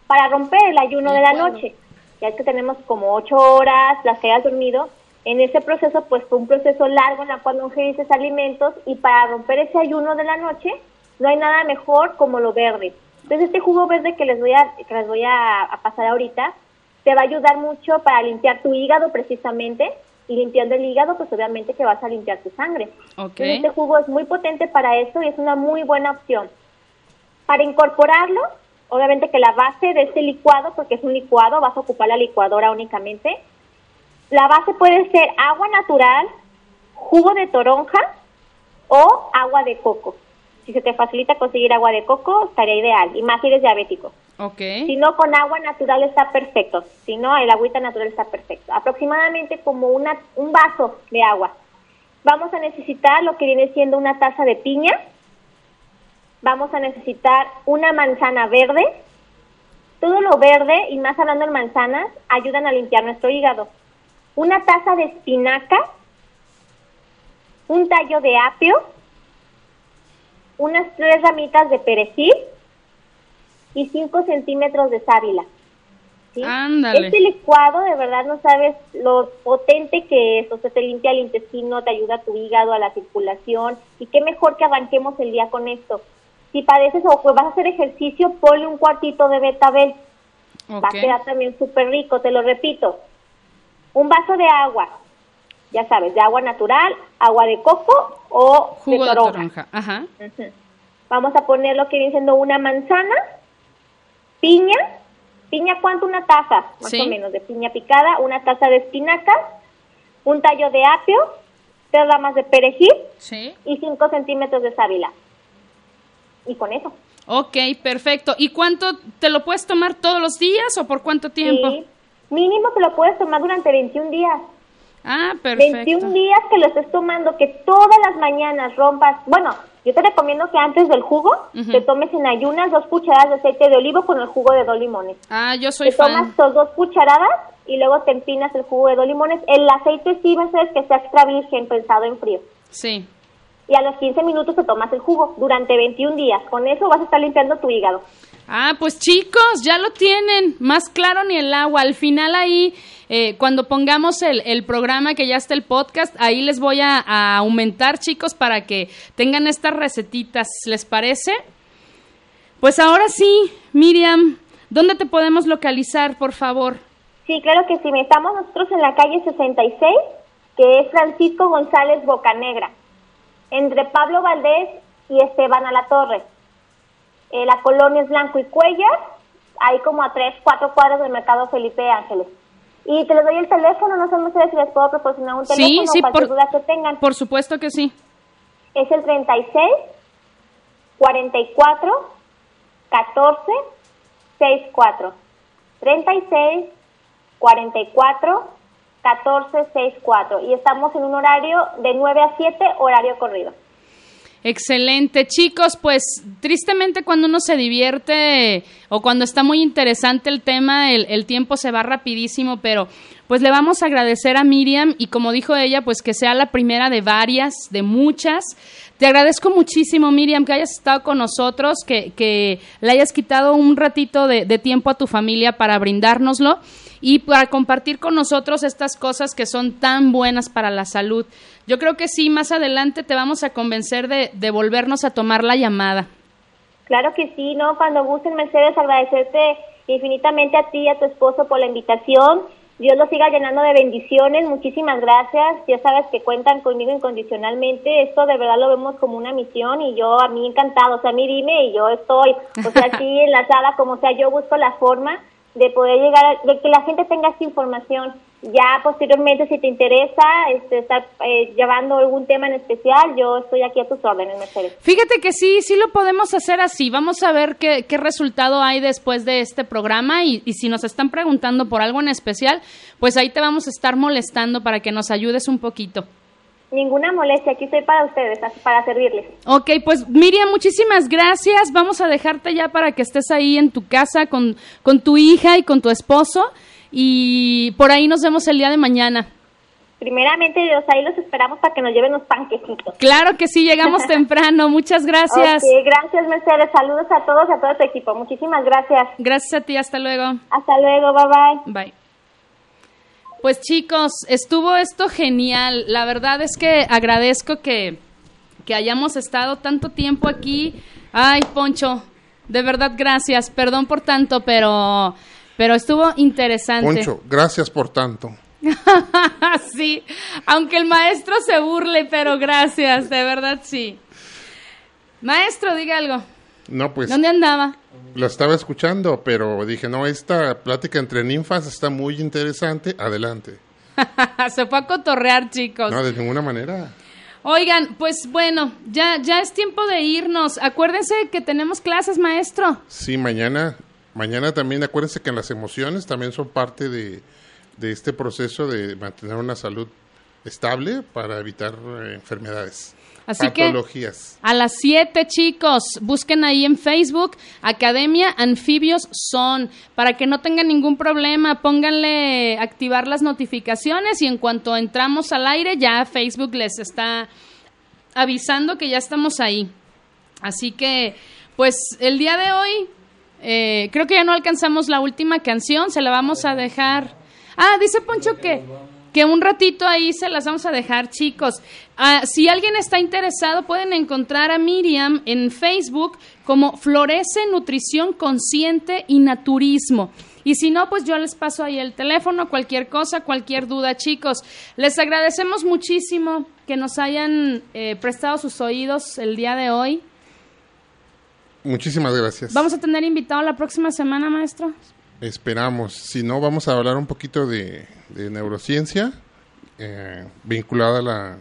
para romper el ayuno de la noche. Ya es que tenemos como ocho horas, las que hayas dormido. En ese proceso, pues fue un proceso largo en la cual no ingeriste alimentos y para romper ese ayuno de la noche, no hay nada mejor como lo verde. Entonces, este jugo verde que les voy a, que les voy a, a pasar ahorita, te va a ayudar mucho para limpiar tu hígado precisamente y limpiando el hígado, pues obviamente que vas a limpiar tu sangre. Ok. Entonces, Este jugo es muy potente para eso y es una muy buena opción. Para incorporarlo, obviamente que la base de este licuado, porque es un licuado, vas a ocupar la licuadora únicamente. La base puede ser agua natural, jugo de toronja o agua de coco. Si se te facilita conseguir agua de coco, estaría ideal, y más si eres diabético. Ok. Si no, con agua natural está perfecto. Si no, el agüita natural está perfecto. Aproximadamente como una, un vaso de agua. Vamos a necesitar lo que viene siendo una taza de piña. Vamos a necesitar una manzana verde. Todo lo verde, y más hablando en manzanas, ayudan a limpiar nuestro hígado. Una taza de espinaca. Un tallo de apio. Unas tres ramitas de perejil y 5 centímetros de sábila. ¿sí? Ándale. Este licuado, de verdad, no sabes lo potente que es. O sea, te limpia el intestino, te ayuda a tu hígado, a la circulación. Y qué mejor que arranquemos el día con esto. Si padeces o pues vas a hacer ejercicio, ponle un cuartito de betabel. Va Ok. a quedar también súper rico, te lo repito. Un vaso de agua, ya sabes, de agua natural, agua de coco o Jugo de de toronja. Ajá. Vamos a poner lo que viene siendo una manzana, piña, piña cuánto una taza, más Sí. o menos, de piña picada, una taza de espinaca, un tallo de apio, tres ramas de perejil Sí. y cinco centímetros de sábila. Y con eso. Ok, perfecto. ¿Y cuánto te lo puedes tomar todos los días o por cuánto tiempo? Sí. Mínimo te lo puedes tomar durante 21 días. Ah, perfecto. 21 días que lo estés tomando, que todas las mañanas rompas. Bueno, yo te recomiendo que antes del jugo te tomes en ayunas dos cucharadas de aceite de olivo con el jugo de dos limones. Ah, yo soy te tomas fan. tus dos cucharadas y luego te empinas el jugo de dos limones. El aceite sí va a ser que sea extra virgen, pensado en frío. Sí. Y a los 15 minutos te tomas el jugo durante 21 días. Con eso vas a estar limpiando tu hígado. Ah, pues chicos, ya lo tienen. Más claro ni el agua. Al final ahí, eh, cuando pongamos el, el programa, que ya está el podcast, ahí les voy a, a aumentar, chicos, para que tengan estas recetitas. ¿Les parece? Pues ahora sí, Miriam, ¿dónde te podemos localizar, por favor? Sí, claro que sí. Estamos nosotros en la calle 66, que es Francisco González Bocanegra, entre Pablo Valdés y Esteban Alatorre. Eh, la colonia es Blanco y Cuellar, ahí como a tres, cuatro cuadras del Mercado Felipe Ángeles. Y te les doy el teléfono, no sé Mercedes, si les puedo proporcionar un Sí, teléfono sí, cualquier por- duda que tengan. Por supuesto que sí. Es el 36 44 14 64. 36 44 14 64. Y estamos en un horario de 9 a 7, horario corrido. Excelente, chicos, pues tristemente cuando uno se divierte o cuando está muy interesante el tema, el, el, tiempo se va rapidísimo, pero pues le vamos a agradecer a Miriam y como dijo ella, pues que sea la primera de varias, de muchas. Te agradezco muchísimo, Miriam, que hayas estado con nosotros, que, que le hayas quitado un ratito de, tiempo a tu familia para brindárnoslo y para compartir con nosotros estas cosas que son tan buenas para la salud. Yo creo que sí, más adelante te vamos a convencer de, de volvernos a tomar la llamada. Claro que sí, ¿no? Cuando gusten, Mercedes, agradecerte infinitamente a ti y a tu esposo por la invitación. Dios los siga llenando de bendiciones. Muchísimas gracias. Ya sabes que cuentan conmigo incondicionalmente. Esto de verdad lo vemos como una misión y yo a mí encantado. O sea, a mí dime y yo estoy, o sea, así enlazada como sea, yo busco la forma de poder llegar, a, de que la gente tenga esta información. Ya posteriormente, si te interesa este, estar eh, llevando algún tema en especial, yo estoy aquí a tus órdenes, Mercedes. Fíjate que sí, sí lo podemos hacer así. Vamos a ver qué, qué resultado hay después de este programa y, y, si nos están preguntando por algo en especial, pues ahí te vamos a estar molestando para que nos ayudes un poquito. Ninguna molestia, aquí estoy para ustedes, para servirles. Ok, pues Miriam, muchísimas gracias. Vamos a dejarte ya para que estés ahí en tu casa con, con tu hija y con tu esposo. Y por ahí nos vemos el día de mañana. Primeramente, Dios, ahí los esperamos para que nos lleven los panquecitos. Claro que sí, llegamos temprano. Muchas gracias. Okay, gracias, Mercedes. Saludos a todos y a todo tu equipo. Muchísimas gracias. Gracias a ti. Hasta luego. Hasta luego. Bye bye. Bye. Pues chicos, estuvo esto genial. La verdad es que agradezco que, que hayamos estado tanto tiempo aquí. Ay, Poncho, de verdad gracias. Perdón por tanto, pero, pero estuvo interesante. Poncho, gracias por tanto. sí, aunque el maestro se burle, pero gracias, de verdad sí. Maestro, diga algo. No, pues. ¿Dónde andaba? Lo estaba escuchando, pero dije, no, esta plática entre ninfas está muy interesante. Adelante. Se fue a cotorrear, chicos. No, de ninguna manera. Oigan, pues bueno, ya, ya es tiempo de irnos. Acuérdense que tenemos clases, maestro. Sí, mañana, mañana también acuérdense que las emociones también son parte de, de este proceso de mantener una salud estable para evitar eh, enfermedades. Así Patologías. que a las 7, chicos, busquen ahí en Facebook Academia Anfibios Son para que no tengan ningún problema. Pónganle activar las notificaciones y en cuanto entramos al aire, ya Facebook les está avisando que ya estamos ahí. Así que, pues el día de hoy, eh, creo que ya no alcanzamos la última canción, se la vamos a dejar. Ah, dice Poncho que que un ratito ahí se las vamos a dejar, chicos. Uh, si alguien está interesado, pueden encontrar a Miriam en Facebook como Florece Nutrición Consciente y Naturismo. Y si no, pues yo les paso ahí el teléfono, cualquier cosa, cualquier duda, chicos. Les agradecemos muchísimo que nos hayan eh, prestado sus oídos el día de hoy. Muchísimas gracias. ¿Vamos a tener invitado la próxima semana, maestro? Esperamos. Si no, vamos a hablar un poquito de, de neurociencia eh, vinculada a la,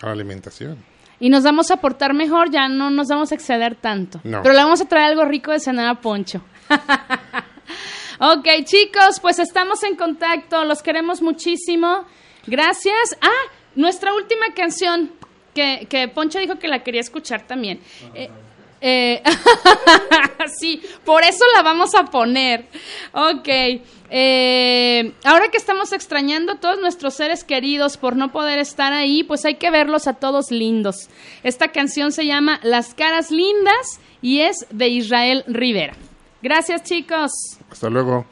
a la, alimentación. Y nos vamos a portar mejor, ya no nos vamos a exceder tanto. No. Pero le vamos a traer algo rico de cenar a Poncho. ok, chicos, pues estamos en contacto, los queremos muchísimo. Gracias. Ah, nuestra última canción, que, que Poncho dijo que la quería escuchar también. Eh, eh, sí, por eso la vamos a poner. Ok. Eh, ahora que estamos extrañando a todos nuestros seres queridos por no poder estar ahí, pues hay que verlos a todos lindos. Esta canción se llama Las caras lindas y es de Israel Rivera. Gracias chicos. Hasta luego.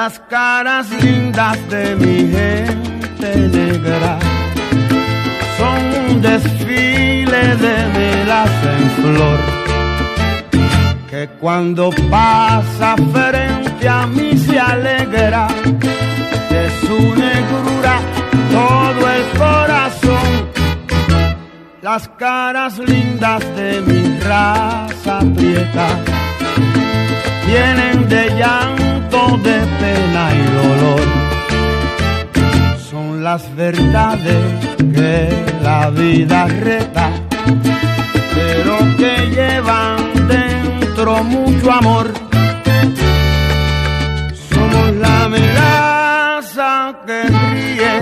Las caras lindas de mi gente negra. Son un desfile de velas en flor que cuando pasa frente a mí se alegra. De su negrura todo el corazón. Las caras lindas de mi raza prieta vienen de llanto, de pena y dolor. Son las verdades que la vida reta, pero que llevan dentro mucho amor. Somos la melaza que ríe,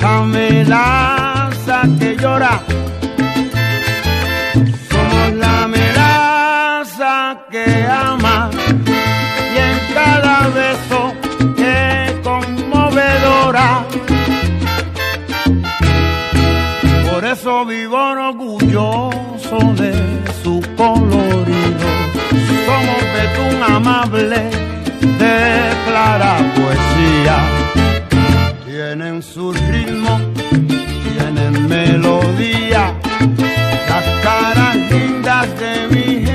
la melaza que llora. Vivo orgulloso de su colorido. Somos betún amable de clara poesía. Tienen su ritmo, tienen melodía. Las caras lindas de mi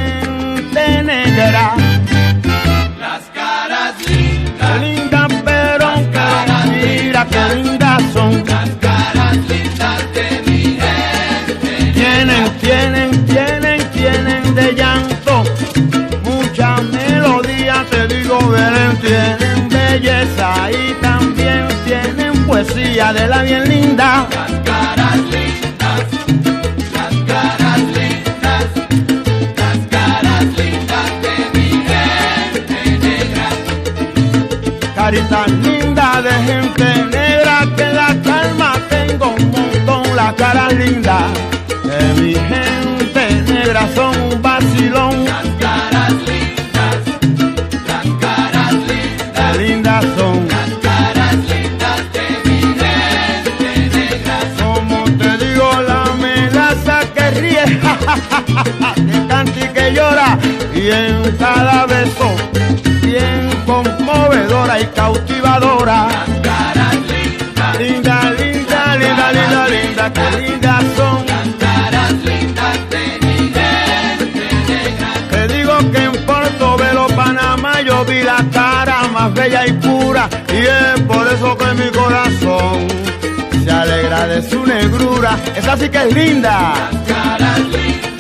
y también tienen poesía de la bien linda. Las caras lindas, las caras lindas, las caras lindas de mi gente negra. Carita linda de gente negra que la calma tengo un montón, la cara linda de mi gente negra son un vacilón. Que canta y que llora, y en cada beso, bien conmovedora y cautivadora. Linda, linda, linda, linda, linda, que lindas son. Te digo que en Portobelo, Panamá, yo vi la cara más bella y pura, y es por eso que mi corazón se alegra de su negrura. Esa sí que es linda. Las caras lindas,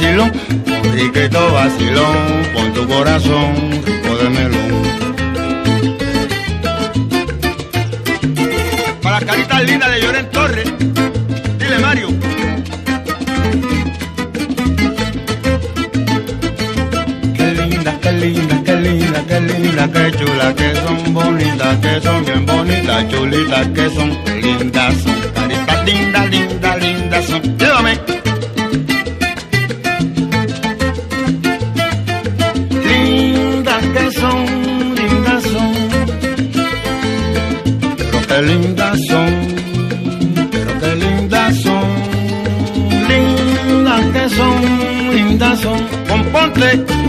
vacilón, riquito vacilón, por tu corazón, rico de melón. Para las caritas lindas de Lloren Torres, dile Mario. Qué linda, qué linda, qué linda, qué linda, qué chula, que son bonitas, que son bien bonitas, chulitas, que son lindas, son caritas lindas, lindas, lindas son. Componte.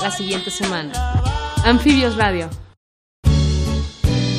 La siguiente semana. Anfibios Radio.